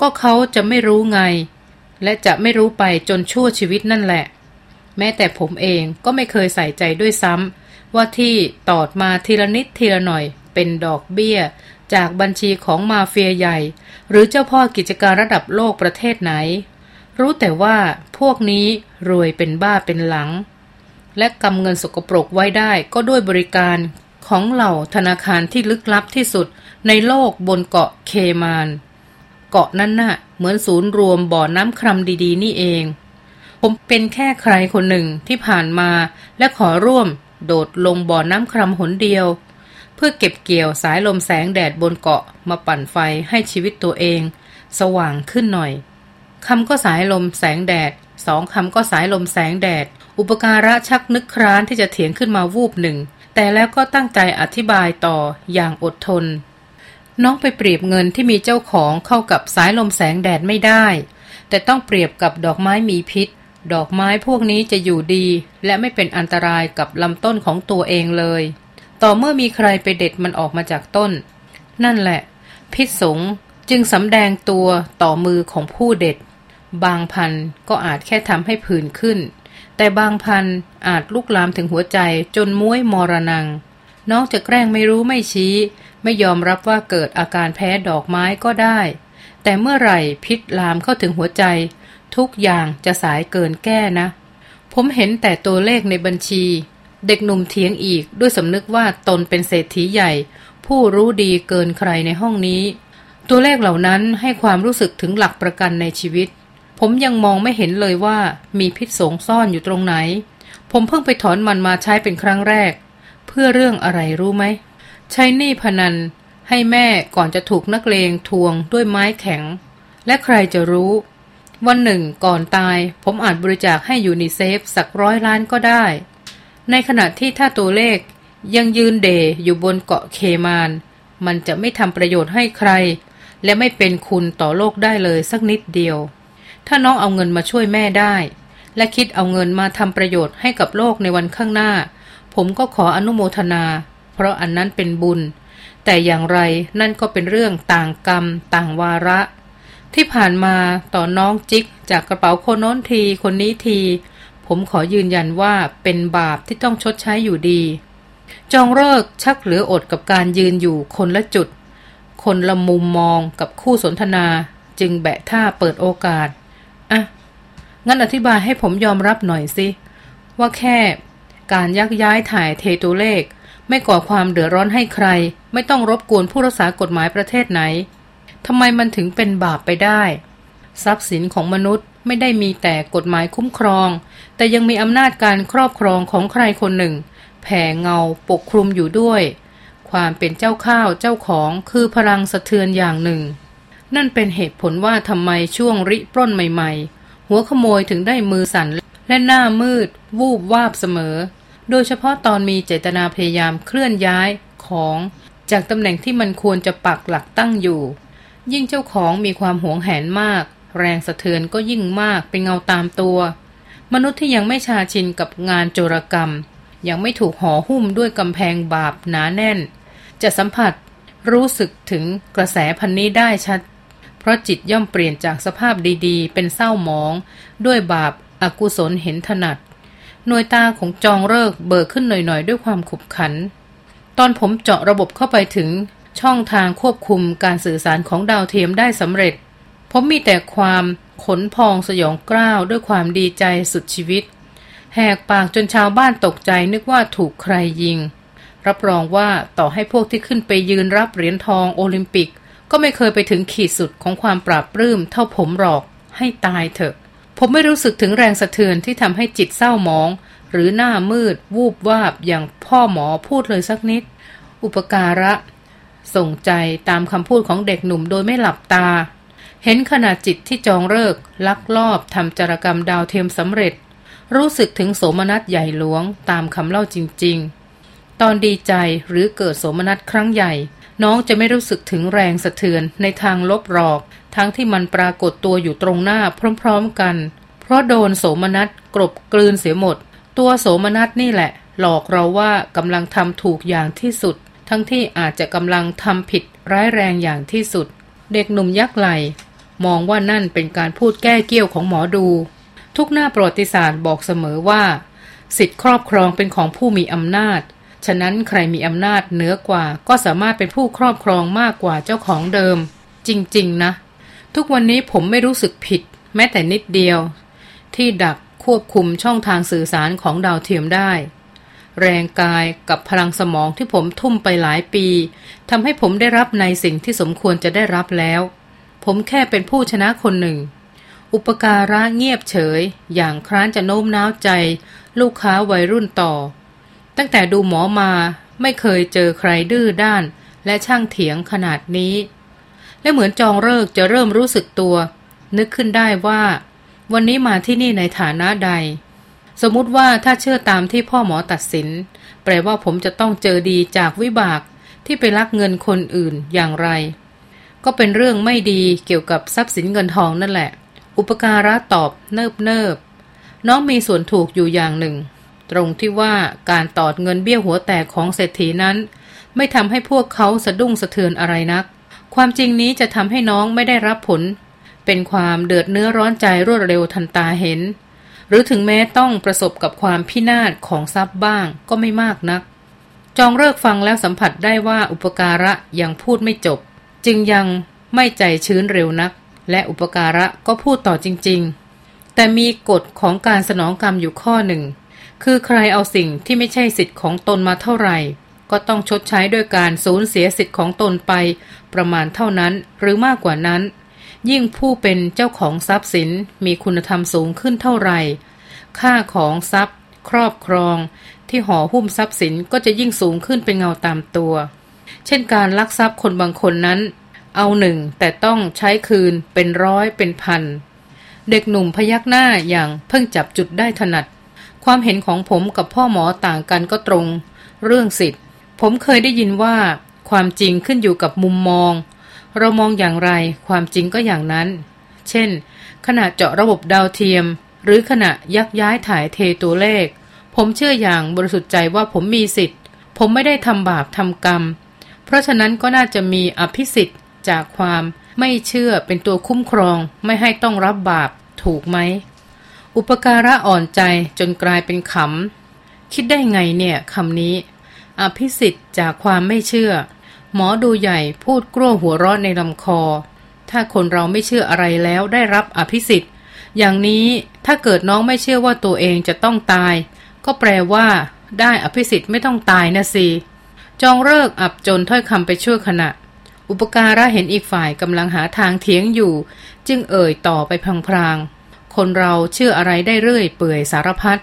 ก็เขาจะไม่รู้ไง และจะไม่รู้ไปจนชั่วชีวิตนั่นแหละ แม้แต่ผมเองก็ไม่เคยใส่ใจด้วยซ้ำว่าที่ตอดมาทีละนิดทีละหน่อย เป็นดอกเบี้ย จากบัญชีของมาเฟียใหญ่ หรือเจ้าพ่อกิจการระดับโลกประเทศไหน รู้แต่ว่าพวกนี้รวยเป็นบ้าเป็นหลัง และกำเงินสกปรกไว้ได้ก็ด้วยบริการของเหล่าธนาคารที่ลึกลับที่สุดในโลกบนเกาะเคมาน เกาะนั้นน่ะเหมือนศูนย์รวมบ่อน้ำครัมดีๆ นี่เอง ผมเป็นแค่ใครคนหนึ่งที่ผ่านมาและขอร่วม โดดลงบ่อน้ำครัมหนเดียว พื่อเก็บเกี่ยวสายลมแสงแดดบนเกาะมาปั่นไฟให้ชีวิตตัวเอง สว่างขึ้นหน่อยคำก็สายลมแสงแดดสองคำก็สายลมแสงแดด อุปการะชักนึกคร้านที่จะเถียงขึ้นมาวูบหนึ่ง แต่แล้วก็ตั้งใจอธิบายต่ออย่างอดทน น้องไปเปรียบเงินที่มีเจ้าของเข้ากับสายลมแสงแดดไม่ได้ แต่ต้องเปรียบกับดอกไม้มีพิษ ดอกไม้พวกนี้จะอยู่ดี และไม่เป็นอันตรายกับลำต้นของตัวเองเลย ต่อเมื่อมีใครไปเด็ดมันออกมาจากต้น นั่นแหละ พิษสงจึงสำแดงตัวต่อมือของผู้เด็ด บางพันก็อาจแค่ทำให้ผื่นขึ้น แต่บางพันอาจลุกลามถึงหัวใจจนม้วยมรณงนอกจากแกล้งไม่รู้ไม่ชี้ ไม่ยอมรับว่าเกิดอาการแพ้ดอกไม้ก็ได้ แต่เมื่อไหร่พิษลามเข้าถึงหัวใจ ทุกอย่างจะสายเกินแก้นะ ผมเห็นแต่ตัวเลขในบัญชี เด็กหนุ่มเถียงอีกด้วยสำนึกว่าตนเป็นเศรษฐีใหญ่ ผู้รู้ดีเกินใครในห้องนี้ ตัวเลขเหล่านั้นให้ความรู้สึกถึงหลักประกันในชีวิต ผมยังมองไม่เห็นเลยว่ามีพิษสงซ่อนอยู่ตรงไหน ผมเพิ่งไปถอนมันมาใช้เป็นครั้งแรก เพื่อเรื่องอะไรรู้ไหมใช้หนี้พนัน ให้แม่ก่อนจะถูกนักเลงทวงด้วยไม้แข็ง และใครจะรู้ วันหนึ่งก่อนตาย ผมอาจบริจาคให้ยูนิเซฟสักร้อยล้านก็ได้ ในขณะที่ถ้าตัวเลขยังยืนเดอยู่บนเกาะเคมาน มันจะไม่ทำประโยชน์ให้ใคร และไม่เป็นคุณต่อโลกได้เลยสักนิดเดียว ถ้าน้องเอาเงินมาช่วยแม่ได้ และคิดเอาเงินมาทำประโยชน์ให้กับโลกในวันข้างหน้า ผมก็ขออนุโมทนา เพราะอันนั้นเป็นบุญ แต่อย่างไรนั่นก็เป็นเรื่องต่างกรรม ต่างวาระ ที่ผ่านมาต่อน้องจิกจากกระเป๋าคนโน้นทีคนนี้ที ผมขอยืนยันว่าเป็นบาปที่ต้องชดใช้อยู่ดี จองเลิกชักเหลืออดกับการยืนอยู่คนละจุด คนละมุมมองกับคู่สนทนา จึงแบะท่าเปิดโอกาส อะ งั้นอธิบายให้ผมยอมรับหน่อยสิ ว่าแค่การยักย้ายถ่ายเทตัวเลข ไม่ก่อความเดือดร้อนให้ใคร ไม่ต้องรบกวนผู้รักษากฎหมายประเทศไหนทำไมมันถึงเป็นบาปไปได้ ทรัพย์สินของมนุษย์ ไม่ได้มีแต่กฎหมายคุ้มครอง แต่ยังมีอำนาจการครอบครองของใครคนหนึ่ง แผ่เงาปกคลุมอยู่ด้วย ความเป็นเจ้าข้าวเจ้าของคือพลังสะเทือนอย่างหนึ่ง นั่นเป็นเหตุผลว่าทำไมช่วงริปล้นใหม่ๆ หัวขโมยถึงได้มือสั่นและหน้ามืด วูบวาบเสมอ โดยเฉพาะตอนมีเจตนาพยายามเคลื่อนย้ายของจากตำแหน่งที่มันควรจะปักหลักตั้งอยู่ ยิ่งเจ้าของมีความหวงแหนมาก แรงสะเทือนก็ยิ่งมากเป็นเงาตามตัว มนุษย์ที่ยังไม่ชาชินกับงานโจรกรรม ยังไม่ถูกห่อหุ้มด้วยกำแพงบาปหนาแน่น จะสัมผัสรู้สึกถึงกระแสพันนี้ได้ชัด เพราะจิตย่อมเปลี่ยนจากสภาพดีๆ เป็นเศร้าหมอง ด้วยบาปอากุศลเห็นถนัด หน่วยตาของจองเลิกเบิกขึ้นหน่อยๆ ด้วยความขบขัน ตอนผมเจาะระบบเข้าไปถึงช่องทางควบคุมการสื่อสารของดาวเทียมได้สำเร็จ ผมมีแต่ความขนพองสยองกล้าวด้วยความดีใจสุดชีวิต แหกปากจนชาวบ้านตกใจนึกว่าถูกใครยิง รับรองว่าต่อให้พวกที่ขึ้นไปยืนรับเหรียญทองโอลิมปิก ก็ไม่เคยไปถึงขีดสุดของความปราบปลื้มเท่าผมหรอกให้ตายเถอะ ผมไม่รู้สึกถึงแรงสะเทือนที่ทำให้จิตเศร้าหมอง หรือหน้ามืด วูบวาบอย่างพ่อหมอพูดเลยสักนิด อุปการะ ส่งใจตามคำพูดของเด็กหนุ่มโดยไม่หลับตา เห็นขนาดจิตที่จองเลิก ลักลอบทำจารกรรมดาวเทียมสำเร็จ รู้สึกถึงโสมนัสใหญ่หลวงตามคำเล่าจริง ๆ ตอนดีใจหรือเกิดโสมนัสครั้งใหญ่ น้องจะไม่รู้สึกถึงแรงสะเทือนในทางลบหรอก ทั้งที่มันปรากฏตัวอยู่ตรงหน้าพร้อมๆกัน เพราะโดนโสมนัสกรบกลืนเสียหมด ตัวโสมนัสนี่แหละ หลอกเราว่ากำลังทำถูกอย่างที่สุด ทั้งที่อาจจะกำลังทำผิดร้ายแรงอย่างที่สุด เด็กหนุ่มยักษ์ไหล มองว่านั่นเป็นการพูดแก้เกี้ยวของหมอดู ทุกหน้าประวัติศาสตร์บอกเสมอว่า สิทธิครอบครองเป็นของผู้มีอำนาจ ฉะนั้นใครมีอำนาจเหนือกว่าก็สามารถเป็นผู้ครอบครองมากกว่าเจ้าของเดิม จริง ๆ นะ ทุกวันนี้ผมไม่รู้สึกผิด แม้แต่นิดเดียว ที่ดักควบคุมช่องทางสื่อสารของดาวเทียมได้ แรงกายกับพลังสมองที่ผมทุ่มไปหลายปีทำให้ผมได้รับในสิ่งที่สมควรจะได้รับแล้ว ผมแค่เป็นผู้ชนะคนหนึ่ง อุปการะเงียบเฉย อย่างคร้านจะโน้มน้าวใจ ลูกค้าวัยรุ่นต่อ ตั้งแต่ดูหมอมาไม่เคยเจอใครดื้อด้าน และช่างเถียงขนาดนี้ และเหมือนจองเลิกจะเริ่มรู้สึกตัว นึกขึ้นได้ว่า วันนี้มาที่นี่ในฐานะใด สมมติว่าถ้าเชื่อตามที่พ่อหมอตัดสิน แปลว่าผมจะต้องเจอดีจากวิบากที่ไปลักเงินคนอื่นอย่างไร ก็เป็นเรื่องไม่ดีเกี่ยวกับทรัพย์สินเงินทองนั่นแหละ อุปการะตอบเนิบเนิบน้องมีส่วนถูกอยู่อย่างหนึ่ง ตรงที่ว่าการตอดเงินเบี้ยหัวแตกของเศรษฐีนั้น ไม่ทำให้พวกเขาสะดุ้งสะเทือนอะไรนัก ความจริงนี้จะทำให้น้องไม่ได้รับผล เป็นความเดือดเนื้อร้อนใจรวดเร็วทันตาเห็น หรือถึงแม้ต้องประสบกับความพินาศของทรัพย์บ้างก็ไม่มากนัก จองเลิกฟังแล้วสัมผัสได้ว่าอุปการะยังพูดไม่จบ จึงยังไม่ใจชื้นเร็วนัก และอุปการะก็พูดต่อจริง ๆ แต่มีกฎของการสนองกรรมอยู่ข้อหนึ่ง คือใครเอาสิ่งที่ไม่ใช่สิทธิ์ของตนมาเท่าไหร่ ก็ต้องชดใช้ด้วยการสูญเสียสิทธิ์ของตนไป ประมาณเท่านั้นหรือมากกว่านั้น ยิ่งผู้เป็นเจ้าของทรัพย์สินมีคุณธรรมสูงขึ้นเท่าไหร่ ค่าของทรัพย์ ครอบครอง ที่ห่อหุ้มทรัพย์สินก็จะยิ่งสูงขึ้นเป็นเงาตามตัว เช่นการลักทรัพย์คนบางคนนั้น เอาหนึ่งแต่ต้องใช้คืนเป็นร้อยเป็นพัน เด็กหนุ่มพยักหน้าอย่างเพิ่งจับจุดได้ถนัด ความเห็นของผมกับพ่อหมอต่างกันก็ตรง เรื่องสิทธิ์ ผมเคยได้ยินว่า ความจริงขึ้นอยู่กับมุมมอง เรามองอย่างไรความจริงก็อย่างนั้น เช่น ขณะเจาะระบบดาวเทียม หรือขณะยักย้ายถ่ายเทตัวเลขผมเชื่ออย่างบริสุทธิ์ใจว่าผมมีสิทธิ์ ผมไม่ได้ทำบาปทำกรรม เพราะฉะนั้นก็น่าจะมีอภิสิทธิ์จากความไม่เชื่อเป็นตัวคุ้มครองไม่ให้ต้องรับบาปถูกไหม อุปการะอ่อนใจจนกลายเป็นขำ คิดได้ไงเนี่ยคำนี้ อภิสิทธิ์จากความไม่เชื่อ หมอดูใหญ่พูดกลั้วหัวเราะในลำคอ ถ้าคนเราไม่เชื่ออะไรแล้วได้รับอภิสิทธิ์ อย่างนี้ถ้าเกิดน้องไม่เชื่อว่าตัวเองจะต้องตาย ก็แปลว่า ได้อภิสิทธิ์ไม่ต้องตายนะสิ จองเลิกอับจนถ้อยคำไปชั่วขณะ อุปการะเห็นอีกฝ่ายกำลังหาทางเถียงอยู่ จึงเอ่ยต่อไปพลางๆ คนเราเชื่ออะไรได้เรื่อยเปื่อยสารพัด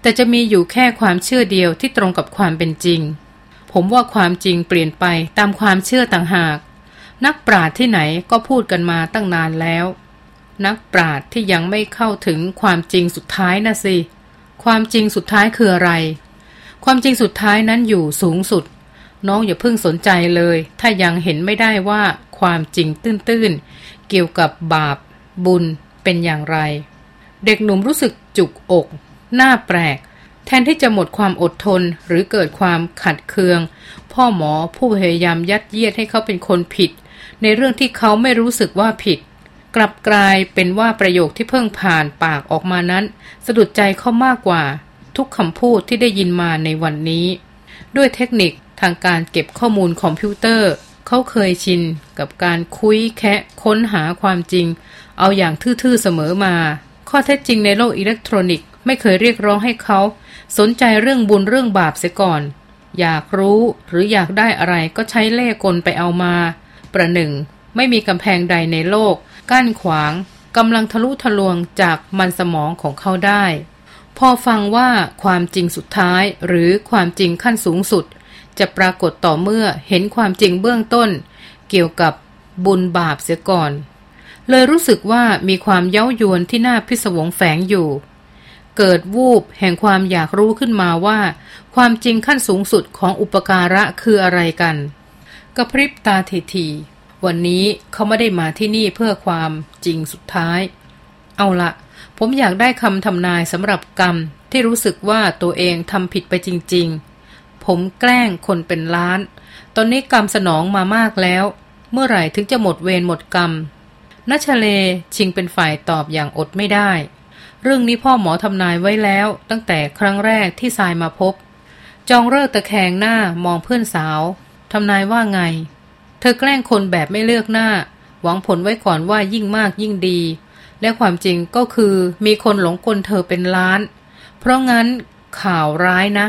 แต่จะมีอยู่แค่ความเชื่อเดียวที่ตรงกับความเป็นจริง ผมว่าความจริงเปลี่ยนไปตามความเชื่อต่างหาก นักปราชญ์ที่ไหนก็พูดกันมาตั้งนานแล้ว นักปราชญ์ที่ยังไม่เข้าถึงความจริงสุดท้ายนะสิ ความจริงสุดท้ายคืออะไร ความจริงสุดท้ายนั้นอยู่สูงสุด น้องอย่าเพิ่งสนใจเลย ถ้ายังเห็นไม่ได้ว่าความจริงตื้นๆ เกี่ยวกับบาป บุญเป็นอย่างไร เด็กหนุ่มรู้สึกจุกอก หน้าแปลก แทนที่จะหมดความอดทนหรือเกิดความขัดเคือง พ่อหมอผู้พยายามยัดเยียดให้เขาเป็นคนผิด ในเรื่องที่เขาไม่รู้สึกว่าผิด กลับกลายเป็นว่าประโยคที่เพิ่งผ่านปากออกมานั้น สะดุดใจเขามากกว่า ทุกคำพูดที่ได้ยินมาในวันนี้ ด้วยเทคนิค ทางการเก็บข้อมูลคอมพิวเตอร์ เขาเคยชินกับการคุยแคะค้นหาความจริง เอาอย่างทื่อๆเสมอมา ข้อเท็จจริงในโลกอิเล็กทรอนิกส์ไม่เคยเรียกร้องให้เขา สนใจเรื่องบุญเรื่องบาปเสียก่อน อยากรู้หรืออยากได้อะไรก็ใช้เล่กลไปเอามา ประหนึ่ง ไม่มีกำแพงใดในโลก กั้นขวางกำลังทะลุทะลวงจากมันสมองของเขาได้ พอฟังว่าความจริงสุดท้ายหรือความจริงขั้นสูงสุด จะปรากฏต่อเมื่อเห็นความจริงเบื้องต้น เกี่ยวกับบุญบาปเสียก่อน เลยรู้สึกว่ามีความเย้ายวนที่น่าพิศวงแฝงอยู่ เกิดวูบแห่งความอยากรู้ขึ้นมาว่า ความจริงขั้นสูงสุดของอุปการะคืออะไรกัน กระพริบตาทีทีวันนี้เขาไม่ได้มาที่นี่เพื่อความจริงสุดท้าย เอาละผมอยากได้คำทำนายสำหรับกรรมที่รู้สึกว่าตัวเองทำผิดไปจริงๆ ผมแกล้งคนเป็นล้าน ตอนนี้กรรมสนองมามากแล้ว เมื่อไหร่ถึงจะหมดเวรหมดกรรมนัชเลชิงเป็นฝ่ายตอบอย่างอดไม่ได้ เรื่องนี้พ่อหมอทำนายไว้แล้ว ตั้งแต่ครั้งแรกที่ทรายมาพบ จองเลิกตะแคงหน้ามองเพื่อนสาวทำนายว่าไง เธอแกล้งคนแบบไม่เลือกหน้า หวังผลไว้ก่อนว่ายิ่งมากยิ่งดี และความจริงก็คือมีคนหลงกลเธอเป็นล้าน เพราะงั้นข่าวร้ายนะ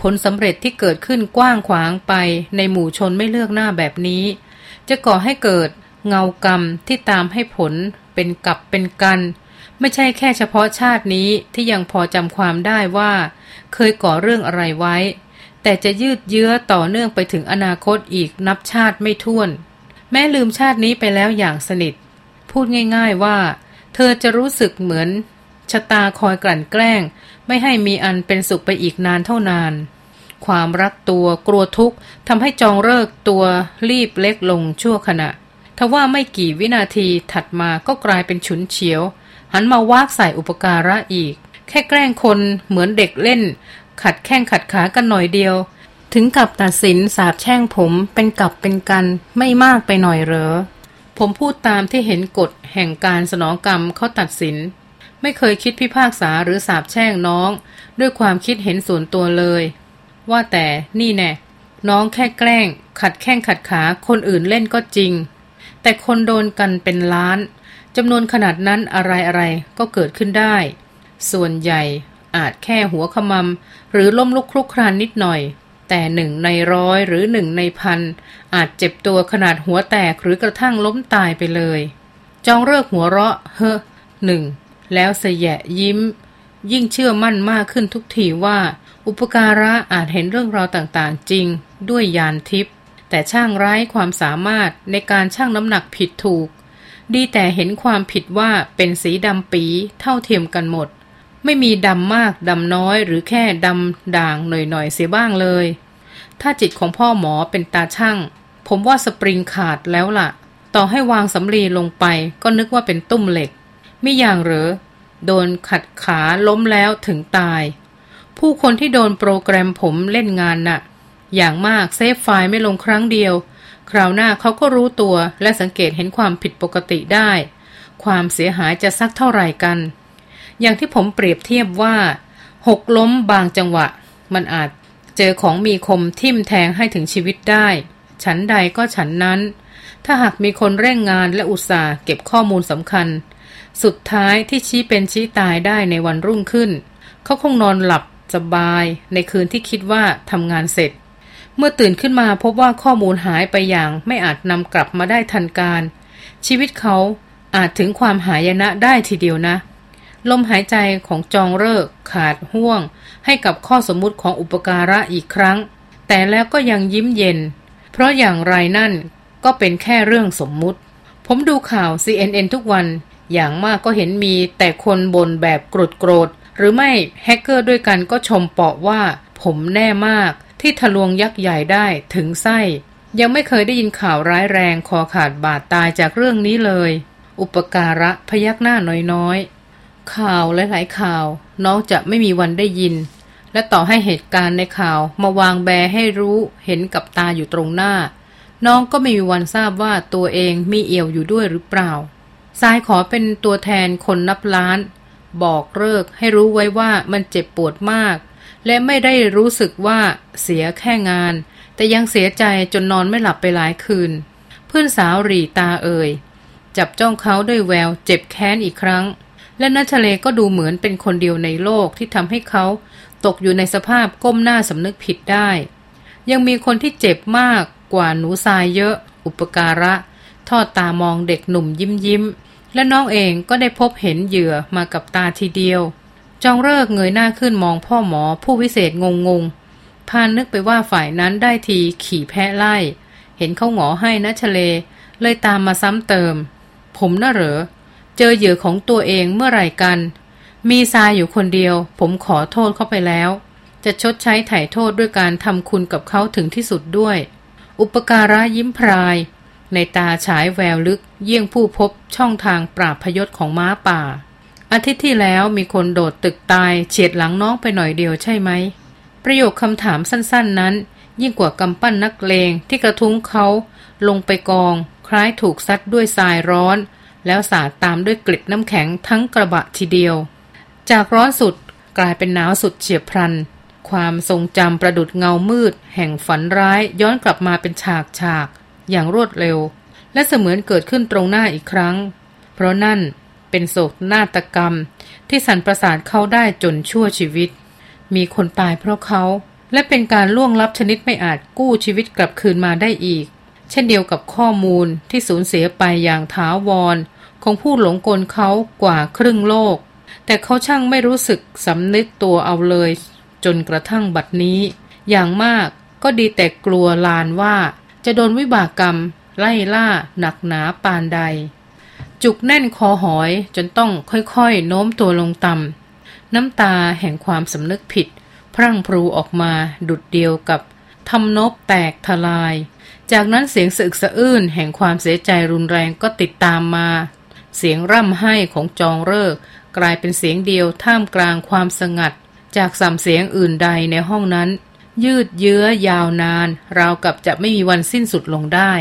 ผลสำเร็จที่เกิดขึ้นกว้างขวางไปในหมู่ชนไม่เลือกหน้าแบบนี้ จะก่อให้เกิดเงากรรมที่ตามให้ผลเป็นกับเป็นกัน ไม่ใช่แค่เฉพาะชาตินี้ที่ยังพอจำความได้ว่า เคยก่อเรื่องอะไรไว้ แต่จะยืดเยื้อต่อเนื่องไปถึงอนาคตอีกนับชาติไม่ถ้วน แม้ลืมชาตินี้ไปแล้วอย่างสนิท พูดง่าย ๆว่า เธอจะรู้สึกเหมือน ชะตาคอยกลั่นแกล้ง ไม่ให้มีอันเป็นสุขไปอีกนานเท่านาน ความรักตัวกลัวทุกข์ทำให้จองเลิกตัวรีบเล็กลงชั่วขณะทว่าไม่กี่วินาทีถัดมาก็กลายเป็นฉุนเฉียว หันมาวากใส่อุปการะอีก แค่แกล้งคนเหมือนเด็กเล่น ขัดแข้งขัดขากันหน่อยเดียว ถึงกับตัดสินสาบแช่งผมเป็นกับเป็นกันไม่มากไปหน่อยเหรอ ผมพูดตามที่เห็นกฎแห่งการสนองกรรมเขาตัดสิน ไม่เคยคิดพิพากษาหรือสาบแช่งน้อง ด้วยความคิดเห็นส่วนตัวเลย ว่าแต่นี่แน่น้องแค่แกล้ง ขัดแข้งขัดขาคนอื่นเล่นก็จริง แต่คนโดนกันเป็นล้านจำนวนขนาดนั้นอะไรๆก็เกิดขึ้นได้ ส่วนใหญ่อาจแค่หัวขมำหรือล้มลุกคลุกครานนิดหน่อย แต่หนึ่งในร้อยหรือหนึ่งในพันอาจเจ็บตัวขนาดหัวแตกหรือกระทั่งล้มตายไปเลย จองเลิกหัวเราะ เฮ้หนึ่ง แล้วเสยะยิ้ม ยิ่งเชื่อมั่นมากขึ้นทุกทีว่า อุปการะอาจเห็นเรื่องราวต่างๆ จริง ด้วยยานทิพย์แต่ช่างไร้ความสามารถในการช่างน้ำหนักผิดถูก ดีแต่เห็นความผิดว่าเป็นสีดำปีเท่าเทียมกันหมด ไม่มีดำมากดำน้อยหรือแค่ดำด่างหน่อยๆเสียบ้างเลย ถ้าจิตของพ่อหมอเป็นตาช่าง ผมว่าสปริงขาดแล้วละ่ะ ต่อให้วางสำลีลงไปก็นึกว่าเป็นตุ้มเหล็ก ม่อย่างเหรอโดนขัดขาล้มแล้วถึงตาย ผู้คนที่โดนโปรแกรมผมเล่นงานน่ะ อย่างมากเซฟไฟล์ไม่ลงครั้งเดียว คราวหน้าเขาก็รู้ตัวและสังเกตเห็นความผิดปกติได้ ความเสียหายจะสักเท่าไหร่กัน อย่างที่ผมเปรียบเทียบว่า หกล้มบางจังหวะ มันอาจเจอของมีคมทิ่มแทงให้ถึงชีวิตได้ ฉันใดก็ฉันนั้นถ้าหากมีคนเร่งงานและอุตสาห์เก็บข้อมูลสำคัญ สุดท้ายที่ชี้เป็นชี้ตายได้ในวันรุ่งขึ้น เขาคงนอนหลับสบายในคืนที่คิดว่าทำงานเสร็จ เมื่อตื่นขึ้นมาพบว่าข้อมูลหายไปอย่างไม่อาจนำกลับมาได้ทันการ ชีวิตเขาอาจถึงความหายนะได้ทีเดียวนะ ลมหายใจของจองเลิกขาดห่วง ให้กับข้อสมมุติของอุปการะอีกครั้ง แต่แล้วก็ยังยิ้มเย็น เพราะอย่างไรนั่นก็เป็นแค่เรื่องสมมุติ ผมดูข่าว CNN ทุกวัน อย่างมากก็เห็นมีแต่คนบ่นแบบโกรธโกรธหรือไม่แฮกเกอร์ด้วยกันก็ชมเปาะว่า ผมแน่มาก ที่ทะลวงยักษ์ใหญ่ได้ถึงไส้ ยังไม่เคยได้ยินข่าวร้ายแรงคอขาดบาดตายจากเรื่องนี้เลย อุปการะพยักหน้าน้อยๆ ข่าวหลายๆข่าว น้องจะไม่มีวันได้ยิน และต่อให้เหตุการณ์ในข่าวมาวางแบให้รู้เห็นกับตาอยู่ตรงหน้า น้องก็ไม่มีวันทราบว่าตัวเองมีเอี่ยวอยู่ด้วยหรือเปล่า ทรายขอเป็นตัวแทนคนนับล้าน บอกเลิกให้รู้ไว้ว่ามันเจ็บปวดมาก และไม่ได้รู้สึกว่าเสียแค่งาน แต่ยังเสียใจจนนอนไม่หลับไปหลายคืน เพื่อนสาวรีตาเอ่ยจับจ้องเขาด้วยแววเจ็บแค้นอีกครั้ง และนัชเลก็ดูเหมือนเป็นคนเดียวในโลกที่ทำให้เขาตกอยู่ในสภาพก้มหน้าสำนึกผิดได้ ยังมีคนที่เจ็บมากกว่าหนูทรายเยอะ อุปการะ ทอดตามองเด็กหนุ่มยิ้มยิ้ม และน้องเองก็ได้พบเห็นเหยื่อมากับตาทีเดียว จองเลิกเงยหน้าขึ้นมองพ่อหมอผู้วิเศษงงงพานนึกไปว่าฝ่ายนั้นได้ทีขี่แพะไล่ เห็นเขาหงอให้นะชะเล เลยตามมาซ้ำเติม ผมน่ะเหรอ เจอเหยื่อของตัวเองเมื่อไหร่กัน มีทรายอยู่คนเดียว ผมขอโทษเขาไปแล้ว จะชดใช้ไถ่โทษด้วยการทำคุณกับเขาถึงที่สุดด้วย อุปการะยิ้มพราย ในตาฉายแววลึกเยี่ยงผู้พบช่องทางปราบพยศของม้าป่า อาทิตย์ที่แล้วมีคนโดดตึกตายเฉียดหลังน้องไปหน่อยเดียวใช่ไหม ประโยคคำถามสั้นๆนั้น ยิ่งกว่ากำปั้นนักเลงที่กระทุ้งเขาลงไปกอง คล้ายถูกซัดด้วยทรายร้อน แล้วสาดตามด้วยกลิดน้ำแข็งทั้งกระบะทีเดียว จากร้อนสุดกลายเป็นหนาวสุดเฉียบพลัน ความทรงจำประดุดเงามืด แห่งฝันร้ายย้อนกลับมาเป็นฉากฉาก อย่างรวดเร็ว และเสมือนเกิดขึ้นตรงหน้าอีกครั้ง เพราะนั่นเป็นโศกนาฏกรรม ที่สันประสาทเขาได้จนชั่วชีวิต มีคนตายเพราะเขา และเป็นการล่วงลับชนิดไม่อาจกู้ชีวิตกลับคืนมาได้อีก เช่นเดียวกับข้อมูลที่สูญเสียไปอย่างถาวร ของผู้หลงกลเขากว่าครึ่งโลก แต่เขาช่างไม่รู้สึกสำนึกตัวเอาเลย จนกระทั่งบัดนี้ อย่างมากก็ดีแต่กลัวลานว่า จะโดนวิบากกรรม ไล่ล่าหนักหนาปานใด จุกแน่นคอหอยจนต้องค่อยๆ โน้มตัวลงต่ำน้ำตาแห่งความสำนึกผิด พรั่งพรูออกมาดุดเดียวกับทำนบแตกทลาย จากนั้นเสียงสึกสะอื้นแห่งความเสียใจรุนแรงก็ติดตามมา เสียงร่ำไห้ของจองเลิก กลายเป็นเสียงเดียวท่ามกลางความสงัด จากสามเสียงอื่นใดในห้องนั้น ยืดเยื้อยาวนาน ราวกับจะไม่มีวันสิ้นสุดลงได้